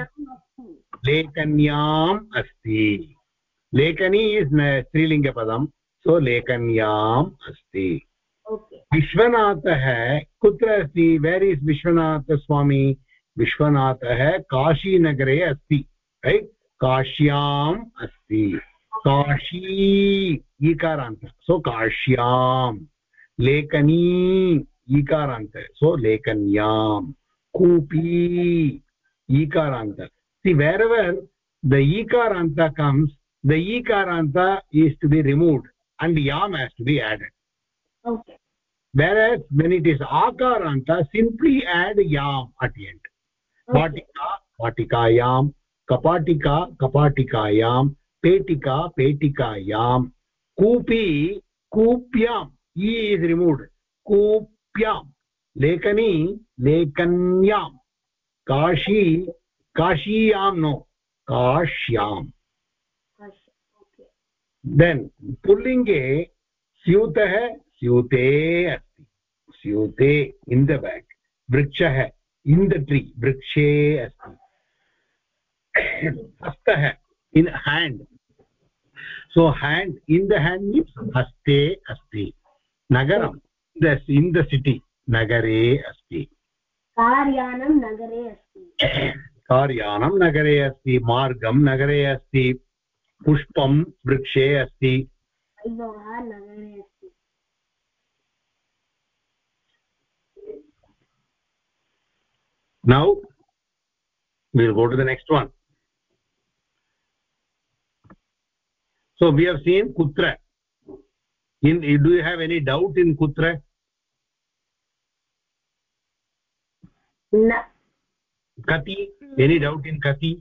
[SPEAKER 1] lekanyam asti lekani is strilinga padam lekanyam asti
[SPEAKER 4] okay
[SPEAKER 1] विश्वनाथः कुत्र अस्ति? Where is विश्वनाथस्वामी विश्वनाथः काशीनगरे अस्ति right काश्याम् अस्ति। Kashi ईकारान्त। So काश्यां लेखनी ईकारान्त। So लेखन्यां कूपी ईकारान्त। See wherever the ikaranta comes the ikaranta is to be removed. And yam has to be added
[SPEAKER 4] okay
[SPEAKER 1] whereas when it is akaranta simply add yam at the end vatika vatikayam kapatika kapatikayam petika petikayam koopi koopyam e is removed koopyam lekani lekanyam kashi kashiyam no kashyam
[SPEAKER 4] okay
[SPEAKER 1] then pullinge स्यूतः स्यूते अस्ति। स्यूते in the बेग् वृक्षः in the tree वृक्षे अस्ति। हस्तः in hand so hand in the hand means हस्ते अस्ति। नगरं इन् द सिटि नगरे अस्ति।
[SPEAKER 4] कार्यानं नगरे अस्ति।
[SPEAKER 1] कार्यानं नगरे अस्ति मार्गं नगरे अस्ति। पुष्पं वृक्षे अस्ति। Now will go to the next one so we have seen कुत्र in do you have any doubt in कुत्र कति एनी डौट् इन्
[SPEAKER 3] कति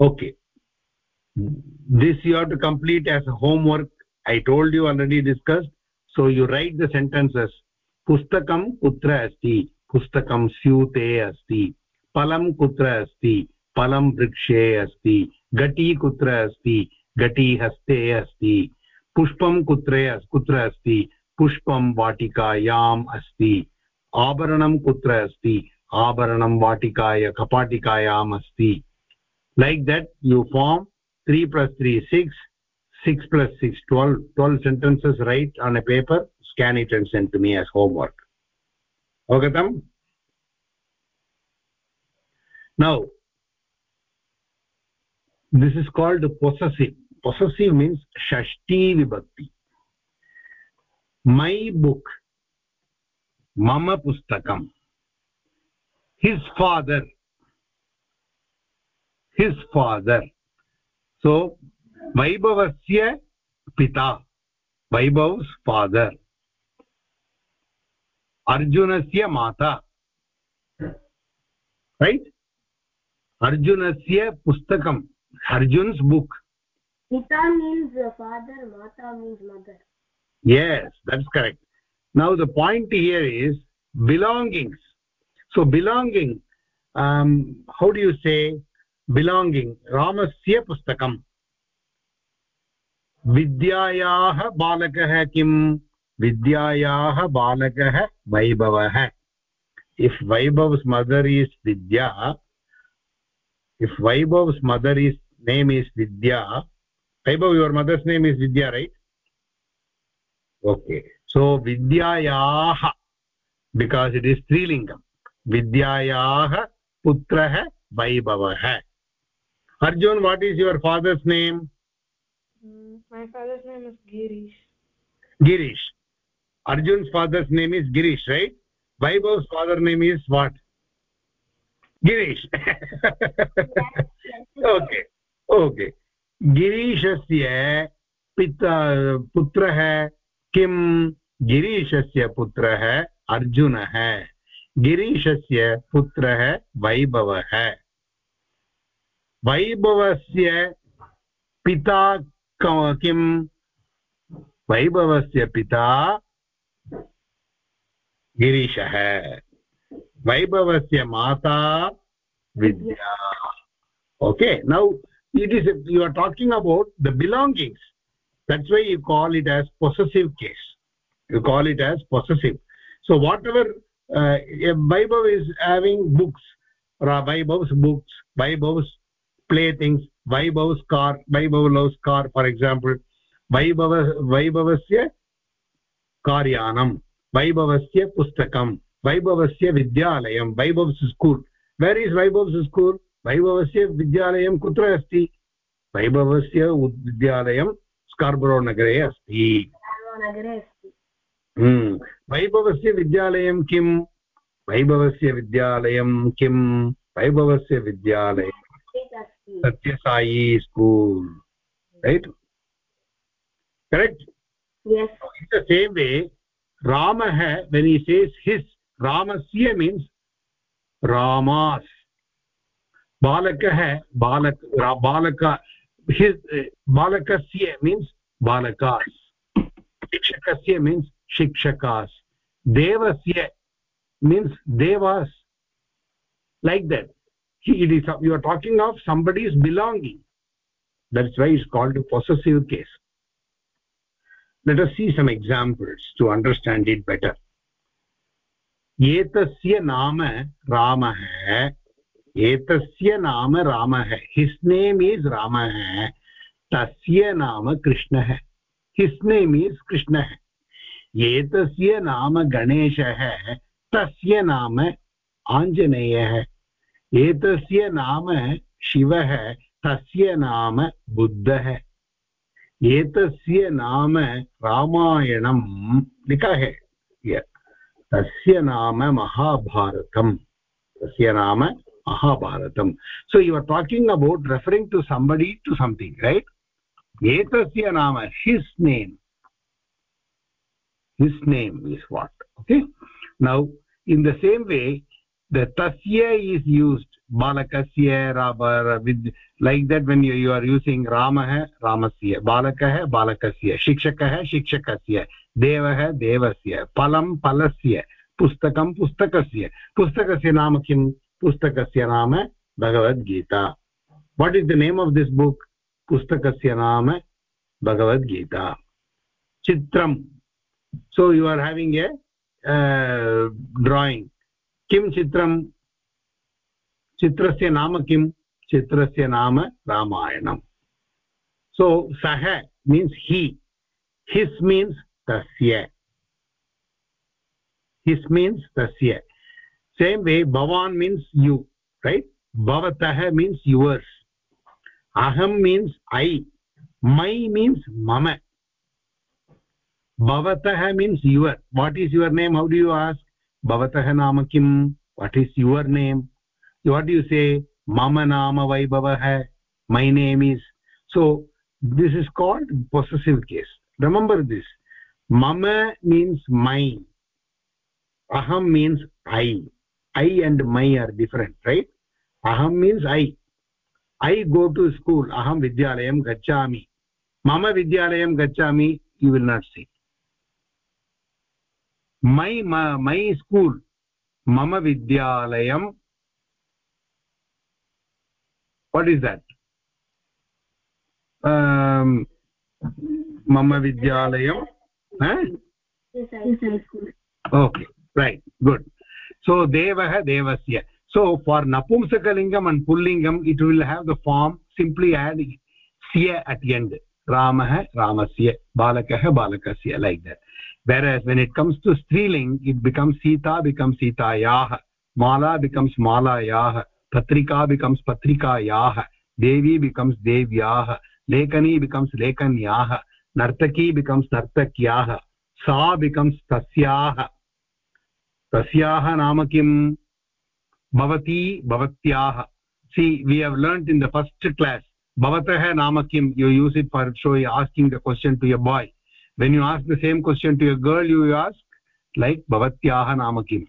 [SPEAKER 1] okay this you have to complete as a homework i told you already discussed so you write the sentences pustakam kutra asti pustakam syute asti palam kutra asti palam vrikshe asti gati kutra asti gati haste asti pushpam kutre kutra asti pushpam vatikayam asti आभरणं कुत्र अस्ति आभरणं वाटिकाय कपाटिकायाम् अस्ति like that you form three plus three six six plus six twelve twelve sentences right on a paper scan it and send me as home work अवगतम् now this is called possessive possessive means Shashti विभक्ति my book मम पुस्तकम् his father. His father. So vaibhavasya pita. Vaibhav's father. Arjunasya mata. Right? Arjunasya pustakam. Arjun's book.
[SPEAKER 4] Pita means father mata means mother.
[SPEAKER 1] Yes that's correct. Now the point here is belongings so belonging um, how do you say belonging? Ramasya pustakam. विद्यायाः बालकः किम् विद्यायाः बालकः वैभवः if Vaibhav's mother is Vidya if Vaibhav's mother is name is Vidya Vaibhav your mother's name is Vidya right okay so विद्यायाः because it is strilingam विद्यायाः पुत्रः वैभवः। Arjun what is your father's name
[SPEAKER 3] Girish
[SPEAKER 1] Arjun's father's name is Girish right Vaibhav father name is what Girish okay okay गिरीशस्य पिता पुत्रः किम् गिरीशस्य पुत्रः अर्जुनः गिरीशस्य पुत्रः वैभवः। वैभवस्य पिता किम्? वैभवस्य पिता गिरीशः। वैभवस्य माता विद्या। Okay now it is you are talking about the belongings that's why you call it as possessive case you call it as possessive so whatever uh, bible is having books vaibhav's books vaibhav's playthings vaibhav's car vaibhav's car for example vaibhav vaibhavasya karyanam vaibhavasya pustakam vaibhavasya vidyalayam vaibhav's school where is vaibhav's school वैभवस्य विद्यालयं कुत्र अस्ति वैभवस्य विद्यालयं Scarborough नगरे अस्ति हम्म। वैभवस्य विद्यालयं किं वैभवस्य विद्यालयं किं वैभवस्य विद्यालयं Sathya Sai school. Right correct in the same way रामः वेन् हि सेस् हिस् रामस्य मीन्स् रामास् बालकः बालक बालक बालकस्य मीन्स् बालकास् शिक्षकस्य मीन्स् शिक्षकास् devasya means devas like that it is you are talking of somebody's belonging that's why it's called a possessive case let us see some examples to understand it better एतस्य नाम रामः एतस्य नाम रामः his name is रामः तस्य नाम कृष्णः हिस् नेम् इस् कृष्णः एतस्य नाम गणेशः, तस्य नाम आञ्जनेयः। एतस्य नाम शिवः, तस्य नाम बुद्धः। एतस्य नाम रामायणम् लिखः। तस्य नाम महाभारतम्। तस्य नाम महाभारतम्। So you are talking about referring to somebody to something right एतस्य नाम his name his name is what okay now in the same way the tasya is used balakasya rabar with like that when you, you are using ramah ramasya balakah balakasya shikshakah shikshakasya devah devasya palam palasya पुस्तकं पुस्तकस्य पुस्तकस्य नाम किं पुस्तकस्य नाम Bhagavad Gita what is the name of this book पुस्तकस्य नाम भगवद्गीता चित्रं सो you are having A drawing किं चित्रं चित्रस्य नाम किं चित्रस्य नाम रामायणं सो सः मीन्स् हि हिस् मीन्स् तस्य हिस् मीन्स् तस्य same way bhavan means you right bhavatah means yours aham means i my means mama bhavatah means your what is your name? How do you ask? Bhavatah nama kim? What is your name? What do you say? Mama nama vaibhavah my name is. So this is called possessive case. Remember this. Mama means mine aham means i. I and my are different right? Aham means i. I go to school. Aham vidyalayam gachami mama vidyalayam gachami you will not see my my school, मम विद्यालयम्। What is that मम विद्यालयम् okay right good so देवः देवस्य. So for नपुंसकलिङ्गम् and पुल्लिङ्गम् it will have the form simply add Siya at end रामः रामस्य बालकः बालकस्य like that whereas when it comes to striling it becomes sita becomes sitayah mala becomes malayah patrika becomes patrikayah devi becomes devyah lekani becomes lekanyah nartaki becomes nartakyah sa becomes tasyah tasyaah naam kim bhavati bhavatyah see we have learnt in the first class bhavatah naam kim you use it for showing asking the question to a boy when you ask the same question to a girl you ask like bhavatyah naam kim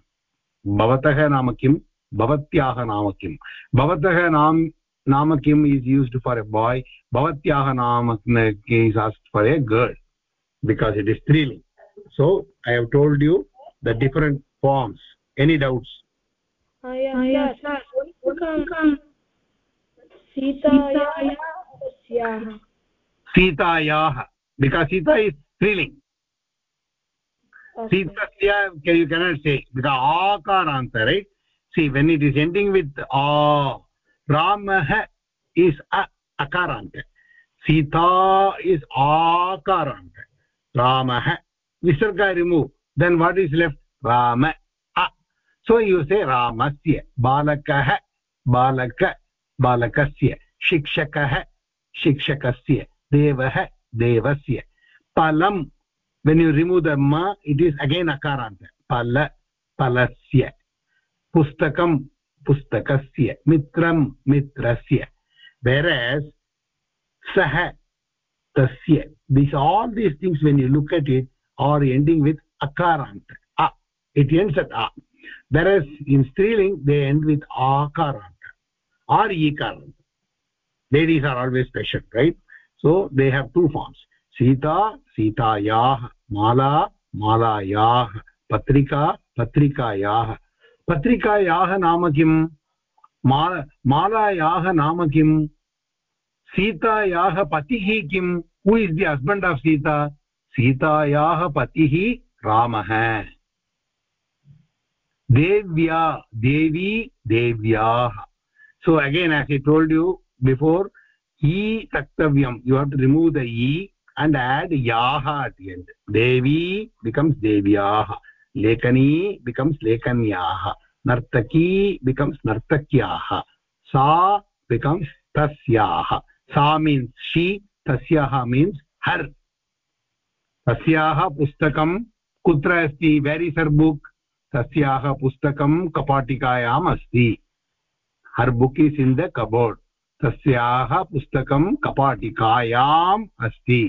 [SPEAKER 1] bhavatah naam kim bhavatyah naam kim bhavatah naam naam kim is used for a boy bhavatyah naam is asked for a girl because it is striling so i have told you the different forms any doubts
[SPEAKER 3] uh, yes, uh, yes, sir. Come, सीतायाः
[SPEAKER 1] सीतायाः because sita is स्त्रीलिङ्ग् सीतस्य you cannot say with आकार right see when it is ending with आ रामः is अकारान्त Sita is आकारान्त रामः विसर्ग remove then what is left Ram अ सो यु से रामस्य बालकः बालक बालकस्य शिक्षकः शिक्षकस्य देवः देवस्य palam. When you remove the ma it is again akaranta pala palasya. Pustakam pustakasya. Mitram mitrasya. Whereas sah tasya. These all these things when you look at it are ending with akaranta a. It ends at a. Whereas in striling they end with akaranta or ikaranta ladies are always special right? So they have two forms Sita, सीतायाः, माला, मालायाः, पत्रिका, पत्रिकायाः। पत्रिकायाः नाम किम्? मा, मालायाः नाम किम्? सीतायाः पतिः किम्? Who is the husband of Sita सीतायाः पतिः रामः। देव्या, देवी, देव्याः। So again as told you before E तक्तव्यम्। You have to remove the E and add yaha at the end devi becomes devyah lekani becomes lekanyah nartaki becomes nartakyah sa becomes tasyah sa means she tasyah means her तस्याः पुस्तकं कुत्र अस्ति where is her book तस्याः पुस्तकं कपाटिकायाम् अस्ति her book is in the cupboard तस्याः पुस्तकं कपाटिकायाम् अस्ति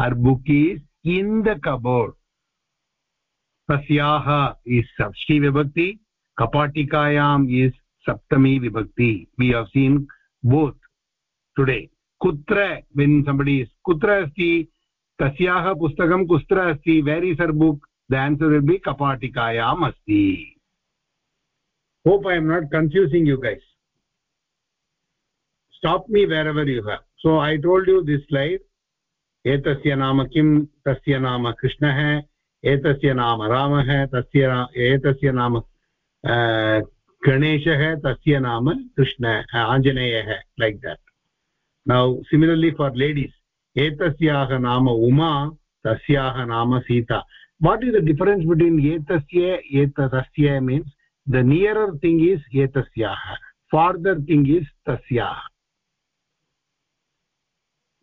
[SPEAKER 1] her book is in the cupboard तस्याः इस् षष्टि विभक्ति कपाटिकायाम् इस् सप्तमी विभक्ति। We have seen both today कुत्र वेन् सम्बडि कुत्र अस्ति? तस्याः पुस्तकं कुत्र अस्ति? Where is her book the answer will be कपाटिकायाम् अस्ति। Hope I am not confusing you guys stop me wherever you have so, i told you this slide. Etasya naam kim tasya naam krishnah etasya naam ramah tasya etasya naam गणेशः, तस्य नाम Krishna आञ्जनेयः like that now similarly for ladies एतस्याः नाम उमा, तस्याः नाम Sita. What is the difference between एतस्य एतस्य means the nearer thing is एतस्याः फार्दर् थिङ्ग् इस् तस्याः?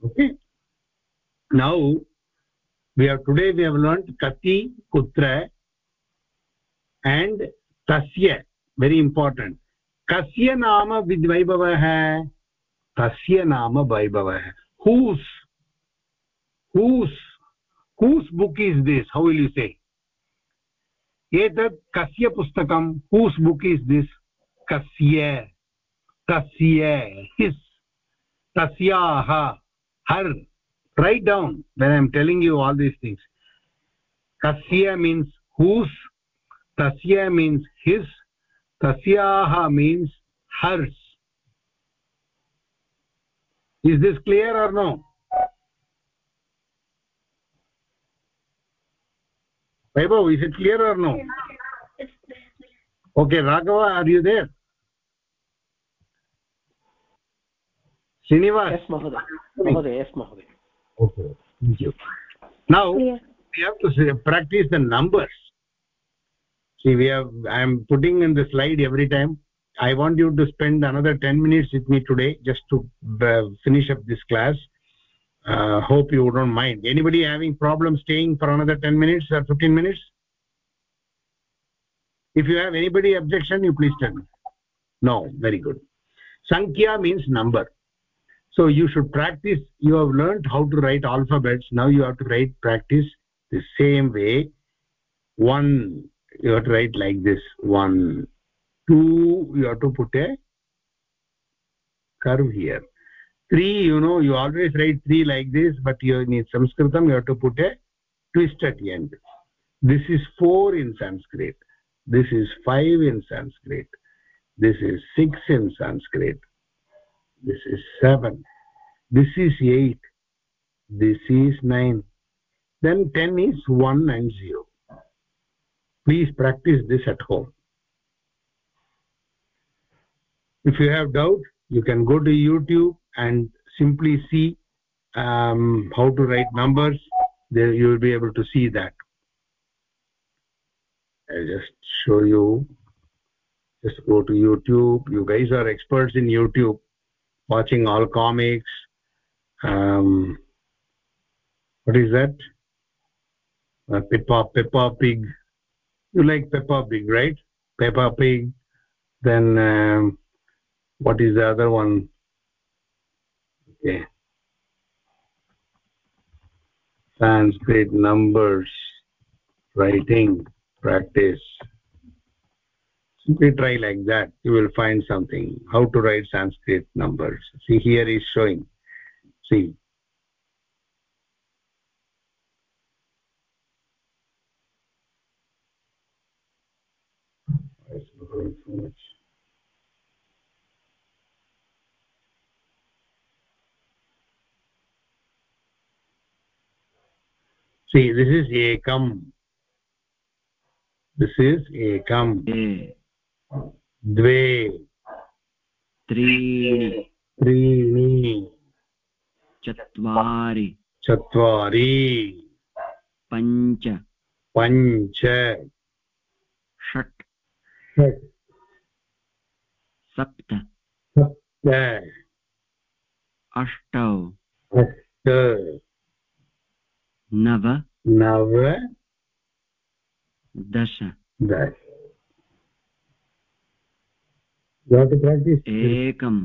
[SPEAKER 1] Okay? Now we have today we have learned kati kutra and tasya very important kasya nama vaibhavah tasya nama vaibhavah whose whose whose book is this how will you say etat kasya pustakam whose book is this kasya tasya his tasyaah her write down when i'm telling you all these things kasya means whose tasya means his tasyaha means hers is this clear or no Vaibhav, is it clear or no? Okay, Raghava, are you there? Srinivas?
[SPEAKER 5] Yes, Mahoday. Mahoday, yes, Mahoday.
[SPEAKER 1] Okay, thank you. Now, we have to say, practice the numbers. See we have i am putting in the slide every time. I want you to spend another 10 minutes with me today just to uh, finish up this class. Uh, hope you don't mind. Anybody having problem staying for another 10 minutes or 15 minutes? If you have anybody objection you please tell me. No very good. Sankhya means number so you should practice. You have learned how to write alphabets. Now you have to write practice the same way. One you have to write like this. One two you have to put a curve here. Three you know you always write three like this but you need sanskritam you have to put a twist at the end. This is four in sanskrit. This is five in sanskrit. This is six in sanskrit this is seven. This is eight. This is nine. Then 10 is 1 and 0 please practice this at home. If you have doubt you can go to youtube and simply see um, how to write numbers. There you will be able to see that. I'll just show you. Just go to youtube. You guys are experts in youtube watching all comics um, what is that? Uh, peppa peppa pig. You like peppa pig right? Peppa pig then um, what is the other one? Okay. Sanskrit numbers writing practice simply try like that you will find something. How to write sanskrit numbers. See here is showing. See. See this is ekam this is ekam dve
[SPEAKER 5] त्रीणि।
[SPEAKER 1] त्रीणि।
[SPEAKER 5] चत्वारि।
[SPEAKER 1] चत्वारि।
[SPEAKER 5] पञ्च।
[SPEAKER 1] पञ्च।
[SPEAKER 5] षट्।
[SPEAKER 1] षट्।
[SPEAKER 5] सप्त।
[SPEAKER 1] सप्त।
[SPEAKER 5] अष्टौ।
[SPEAKER 1] अष्ट।
[SPEAKER 5] नव।
[SPEAKER 1] नव।
[SPEAKER 5] दश।
[SPEAKER 1] दश you have to practice
[SPEAKER 5] एकम्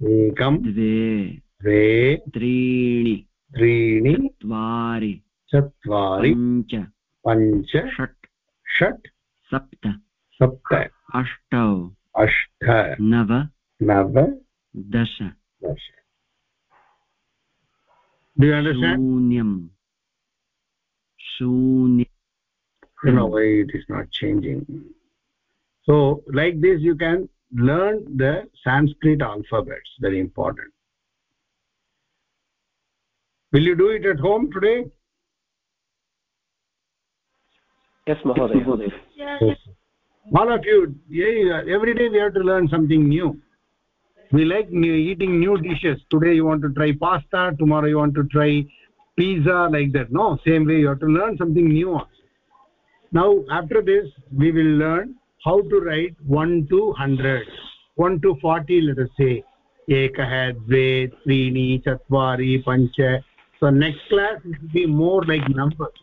[SPEAKER 1] एकं
[SPEAKER 5] द्वे
[SPEAKER 1] द्वे
[SPEAKER 5] त्रीणि
[SPEAKER 1] त्रीणि
[SPEAKER 5] चत्वारि
[SPEAKER 1] चत्वारि
[SPEAKER 5] पञ्च
[SPEAKER 1] पञ्च
[SPEAKER 5] षट्
[SPEAKER 1] षट्
[SPEAKER 5] सप्त
[SPEAKER 1] सप्त
[SPEAKER 5] अष्टौ
[SPEAKER 1] अष्ट
[SPEAKER 5] नव
[SPEAKER 1] नव
[SPEAKER 5] दश
[SPEAKER 1] दश do you understand?
[SPEAKER 5] शून्यं शून्य
[SPEAKER 1] you know why it is not changing. So like this you can learn the sanskrit alphabets very important. Will you do it at home today?
[SPEAKER 6] Yes mahoday
[SPEAKER 1] yes. all of you yeah, every day we have to learn something new. We like new, eating new dishes. Today you want to try pasta tomorrow you want to try pizza like that. No same way you have to learn something new now after this we will learn how to write 1 to 100 1 to 40 let us say ekah dve त्रीणि चत्वारि पञ्च so next class will be more like numbers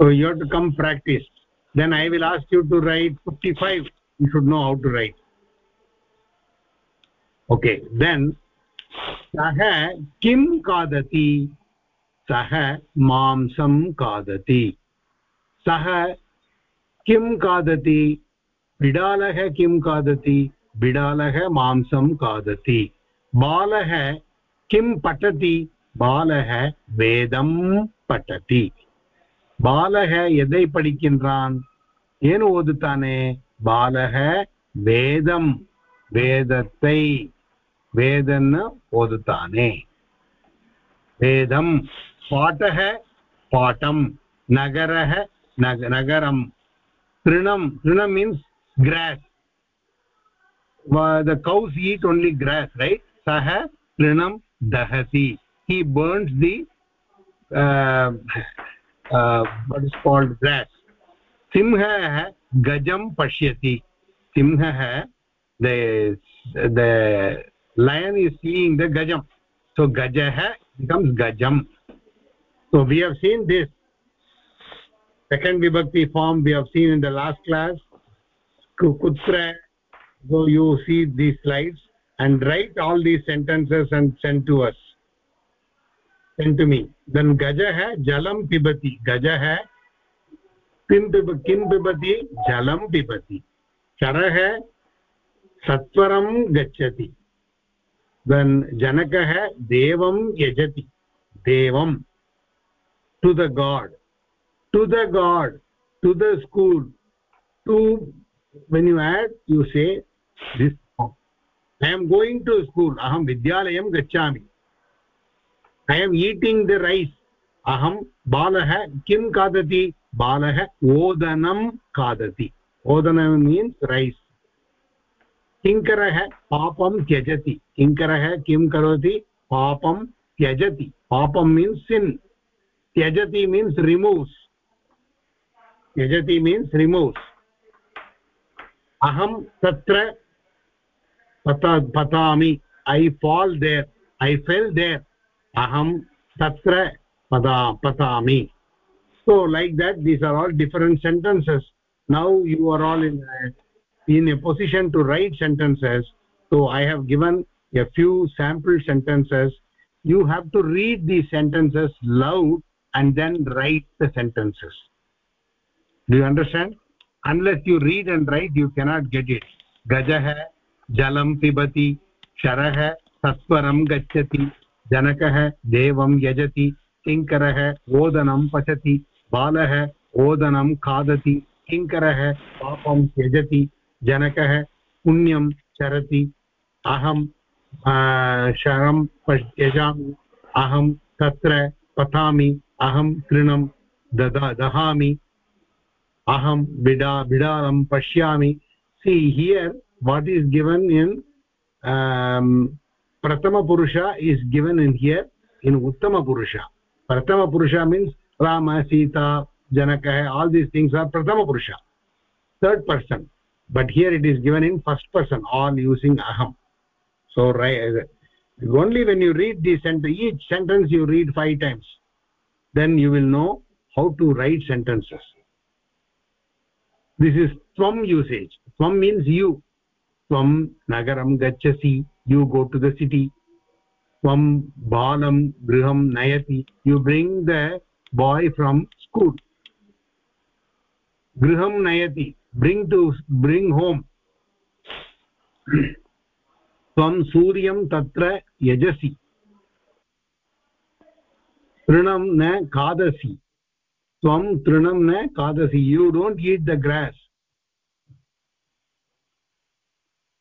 [SPEAKER 1] so you have to come practice then i will ask you to write 55 you should know how to write okay then सः किं खादति सः मांसं खादति सः किं खादति बिडालः किं खादति बिडालः मांसं खादति बालः किं पठति बालः वेदं पठति பாலக எதை படிக்கின்றான் ஏன் ஓதுத்தானே பாலக வேதம் வேதத்தை வேதன்னு ஓதுத்தானே வேதம் பாட்டக பாட்டம் நகரக நக நகரம் Trinam trinam means grass the cows eat only grass right sah trinam dahati he burns the uh, uh, what is called grass simha gajam pashyati simha the the lion is seeing the gajam so gajah becomes gajam so we have seen this second vibhakti form we have seen in the last class kutra so you see these slides and write all these sentences and send to us send to me then gajah jalam pibati gajah किं पिब किं पिबति जलं पिबति चरः सत्वरं गच्छति then जनकः देवं यजति देवं to the god to the god to the school to when you add you say this i am going to school aham vidyalayam gachhami i am eating the rice aham balah kim kadati balah odanam kadati odanam means rice किङ्करः पापं त्यजति किङ्करः किं करोति पापं त्यजति पापं means sin त्यजति means removes yajati means remove. aham tatra pata patami i fall there. I fell there. aham tatra pada patami so like that these are all different sentences. Now you are all in uh, in a position to write sentences. So i have given a few sample sentences. You have to read these sentences loud and then write the sentences. Do you understand unless you read and write you cannot get it gajah jalam pibati sharah satwaram gacchati janakah devam yajati किङ्करः ओदनं पचति बालः ओदनं खादति किङ्करः पापं त्यजति जनकः पुण्यं चरति अहं शरं त्यजामि अहं तत्र पठामि अहं तृणं ददा दहामि aham bida bidalam pashyami see here what is given in um, prathama purusha is given in here in uttama purusha prathama purusha means rama sita janaka all these things are prathama purusha third person but here it is given in first person all using aham. So right only when you read this sentence each sentence you read five times. Then you will know how to write sentences this is tvam usage tvam means you tvam nagaram gachasi you go to the city tvam balam griham nayati you bring the boy from school griham nayati bring to bring home tvam suryam tatra yajasi तृणं न खादसि tvam trinam na kadasi you don't eat the grass.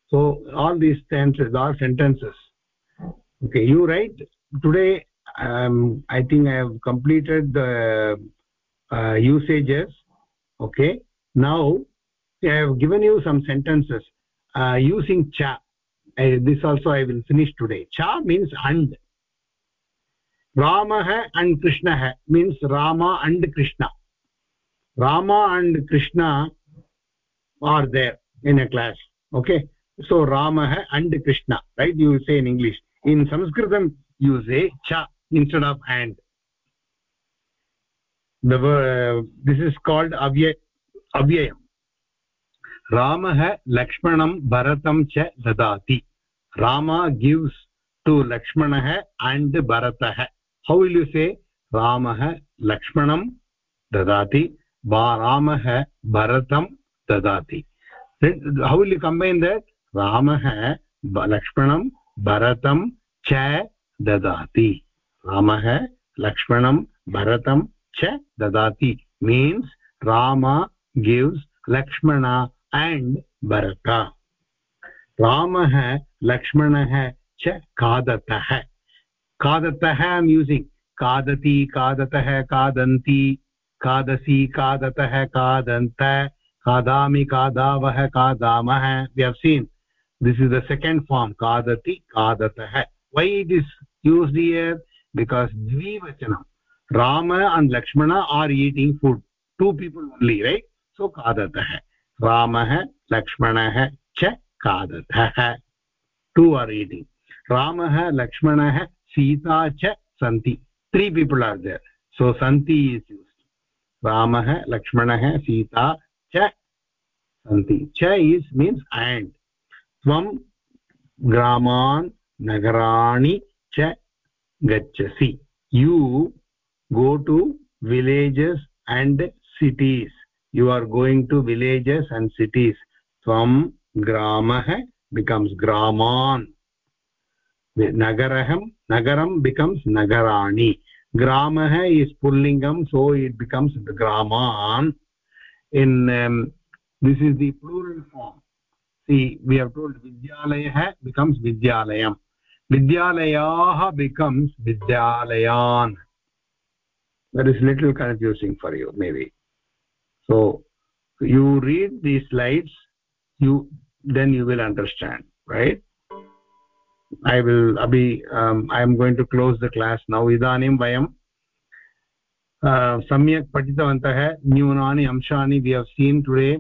[SPEAKER 1] So all these sentences are sentences. Okay you write today um, i think i have completed the uh, usages. Okay now i have given you some sentences. Uh, using cha. This also i will finish today. Cha means and ramah and krishna hai, means rama and krishna rama and krishna are there in a class okay so ramah and krishna right you will say in english in sanskritam you say cha instead of and the uh, this is called avya avyayam ramah lakshmanam bharatam cha dadati rama gives to lakshmanah and bharatah how will you say ramah lakshmanam dadati va ramah bharatam dadati how will you combine that ramah lakshmanam bharatam cha dadati ramah lakshmanam bharatam cha dadati means rama gives lakshmana and bharata ramah lakshmanah cha kadatah खादतः म्यूसिक् खादति खादतः खादन्ति खादसि खादतः खादन्त खादामि खादावः खादामः we've seen this is the second form खादति खादतः why it is use here because द्विवचनं Ram and Lakshman are eating food two people only right so खादतः रामः लक्ष्मणः च खादतः टु आर् ईटिङ्ग् रामः लक्ष्मणः sita cha santi three people are there so santi is used ramah lakshmanah sita cha santi cha is means and tvam graman nagarani cha gachasi you go to villages and cities you are going to villages and cities tvam gramah becomes graman nagaraham nagaram becomes nagarani. Gramah is pullingam so it becomes graman. In um, this is the plural form. See we have told vidyalayah becomes vidyalayam vidyalayah becomes vidyalayan that is little confusing for you maybe. So you read these slides you then you will understand right i will um, i am going to close the class. Now idanim vayam. Uh, samyak patitavantah nyunani amshani we have seen today.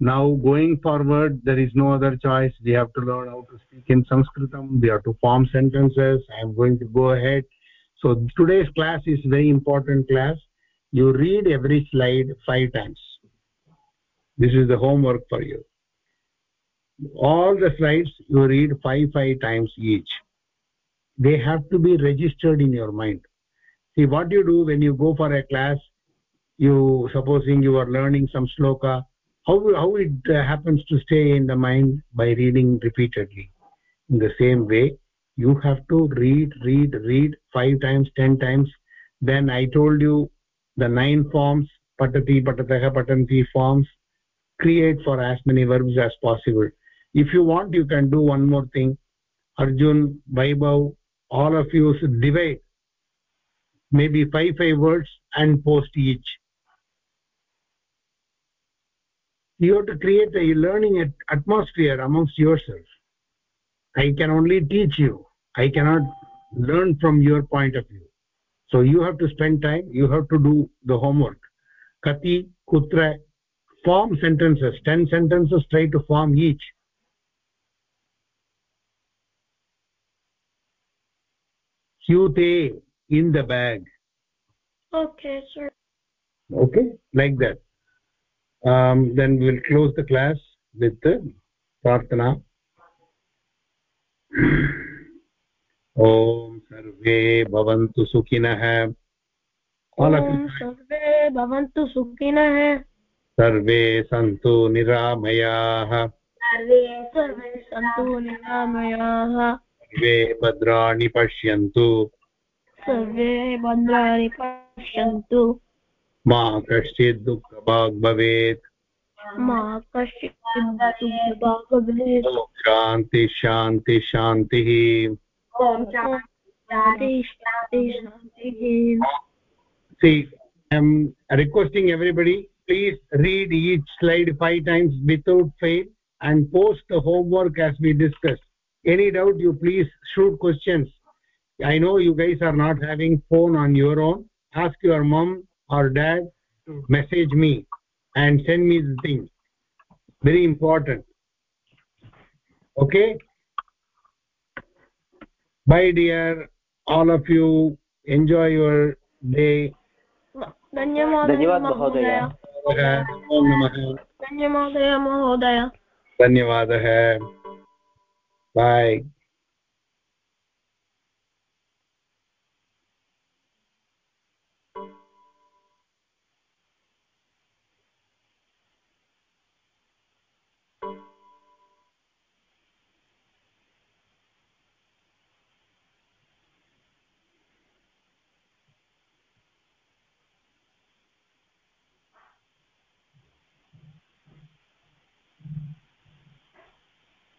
[SPEAKER 1] Now going forward there is no other choice. We have to learn how to speak in sanskritam. We have to form sentences. I am going to go ahead. So today's class is very important class. You read every slide five times. This is the homework for you all the slides you read five five times each they have to be registered in your mind. See what you do when you go for a class you supposing you are learning some shloka how how it uh, happens to stay in the mind by reading repeatedly. In the same way you have to read read read 5 times 10 times. Then i told you the nine forms patati patatah patanti forms. Create for as many verbs as possible if you want you can do one more thing. Arjun vaibhav all of you should divide. Maybe five five words and post each. You have to create a learning atmosphere amongst yourself. I can only teach you. I cannot learn from your point of view. So you have to spend time you have to do the homework. Kati kutra form sentences. 10 sentences try to form each syute in the bag
[SPEAKER 2] Okay, sir.
[SPEAKER 1] okay like that um, then we will close the class with the prarthana ॐ सर्वे भवन्तु सुखिनः
[SPEAKER 2] सर्वे भवन्तु सुखिनः
[SPEAKER 1] सर्वे सन्तु निरामयाः
[SPEAKER 4] सर्वे
[SPEAKER 2] सर्वे सन्तु निरामयाः
[SPEAKER 1] सर्वे भद्राणि पश्यन्तु
[SPEAKER 2] सर्वे भद्राणि पश्यन्तु
[SPEAKER 1] मा कश्चित् दुःखभाग् भवेत्
[SPEAKER 2] मा कश्चित् दुःखभाग् भवेत् शान्ति शान्ति शान्तिः
[SPEAKER 1] see i'm requesting everybody please read each slide five times without fail and post the homework as we discussed any doubt you please shoot questions i know you guys are not having phone on your own ask your mom or dad to message me and send me the thing very important okay bye dear all of you enjoy your day
[SPEAKER 2] धन्यवादः
[SPEAKER 6] धन्यवाद महोदय
[SPEAKER 1] नमो नमः
[SPEAKER 2] धन्यवादः महोदय
[SPEAKER 1] धन्यवादः bye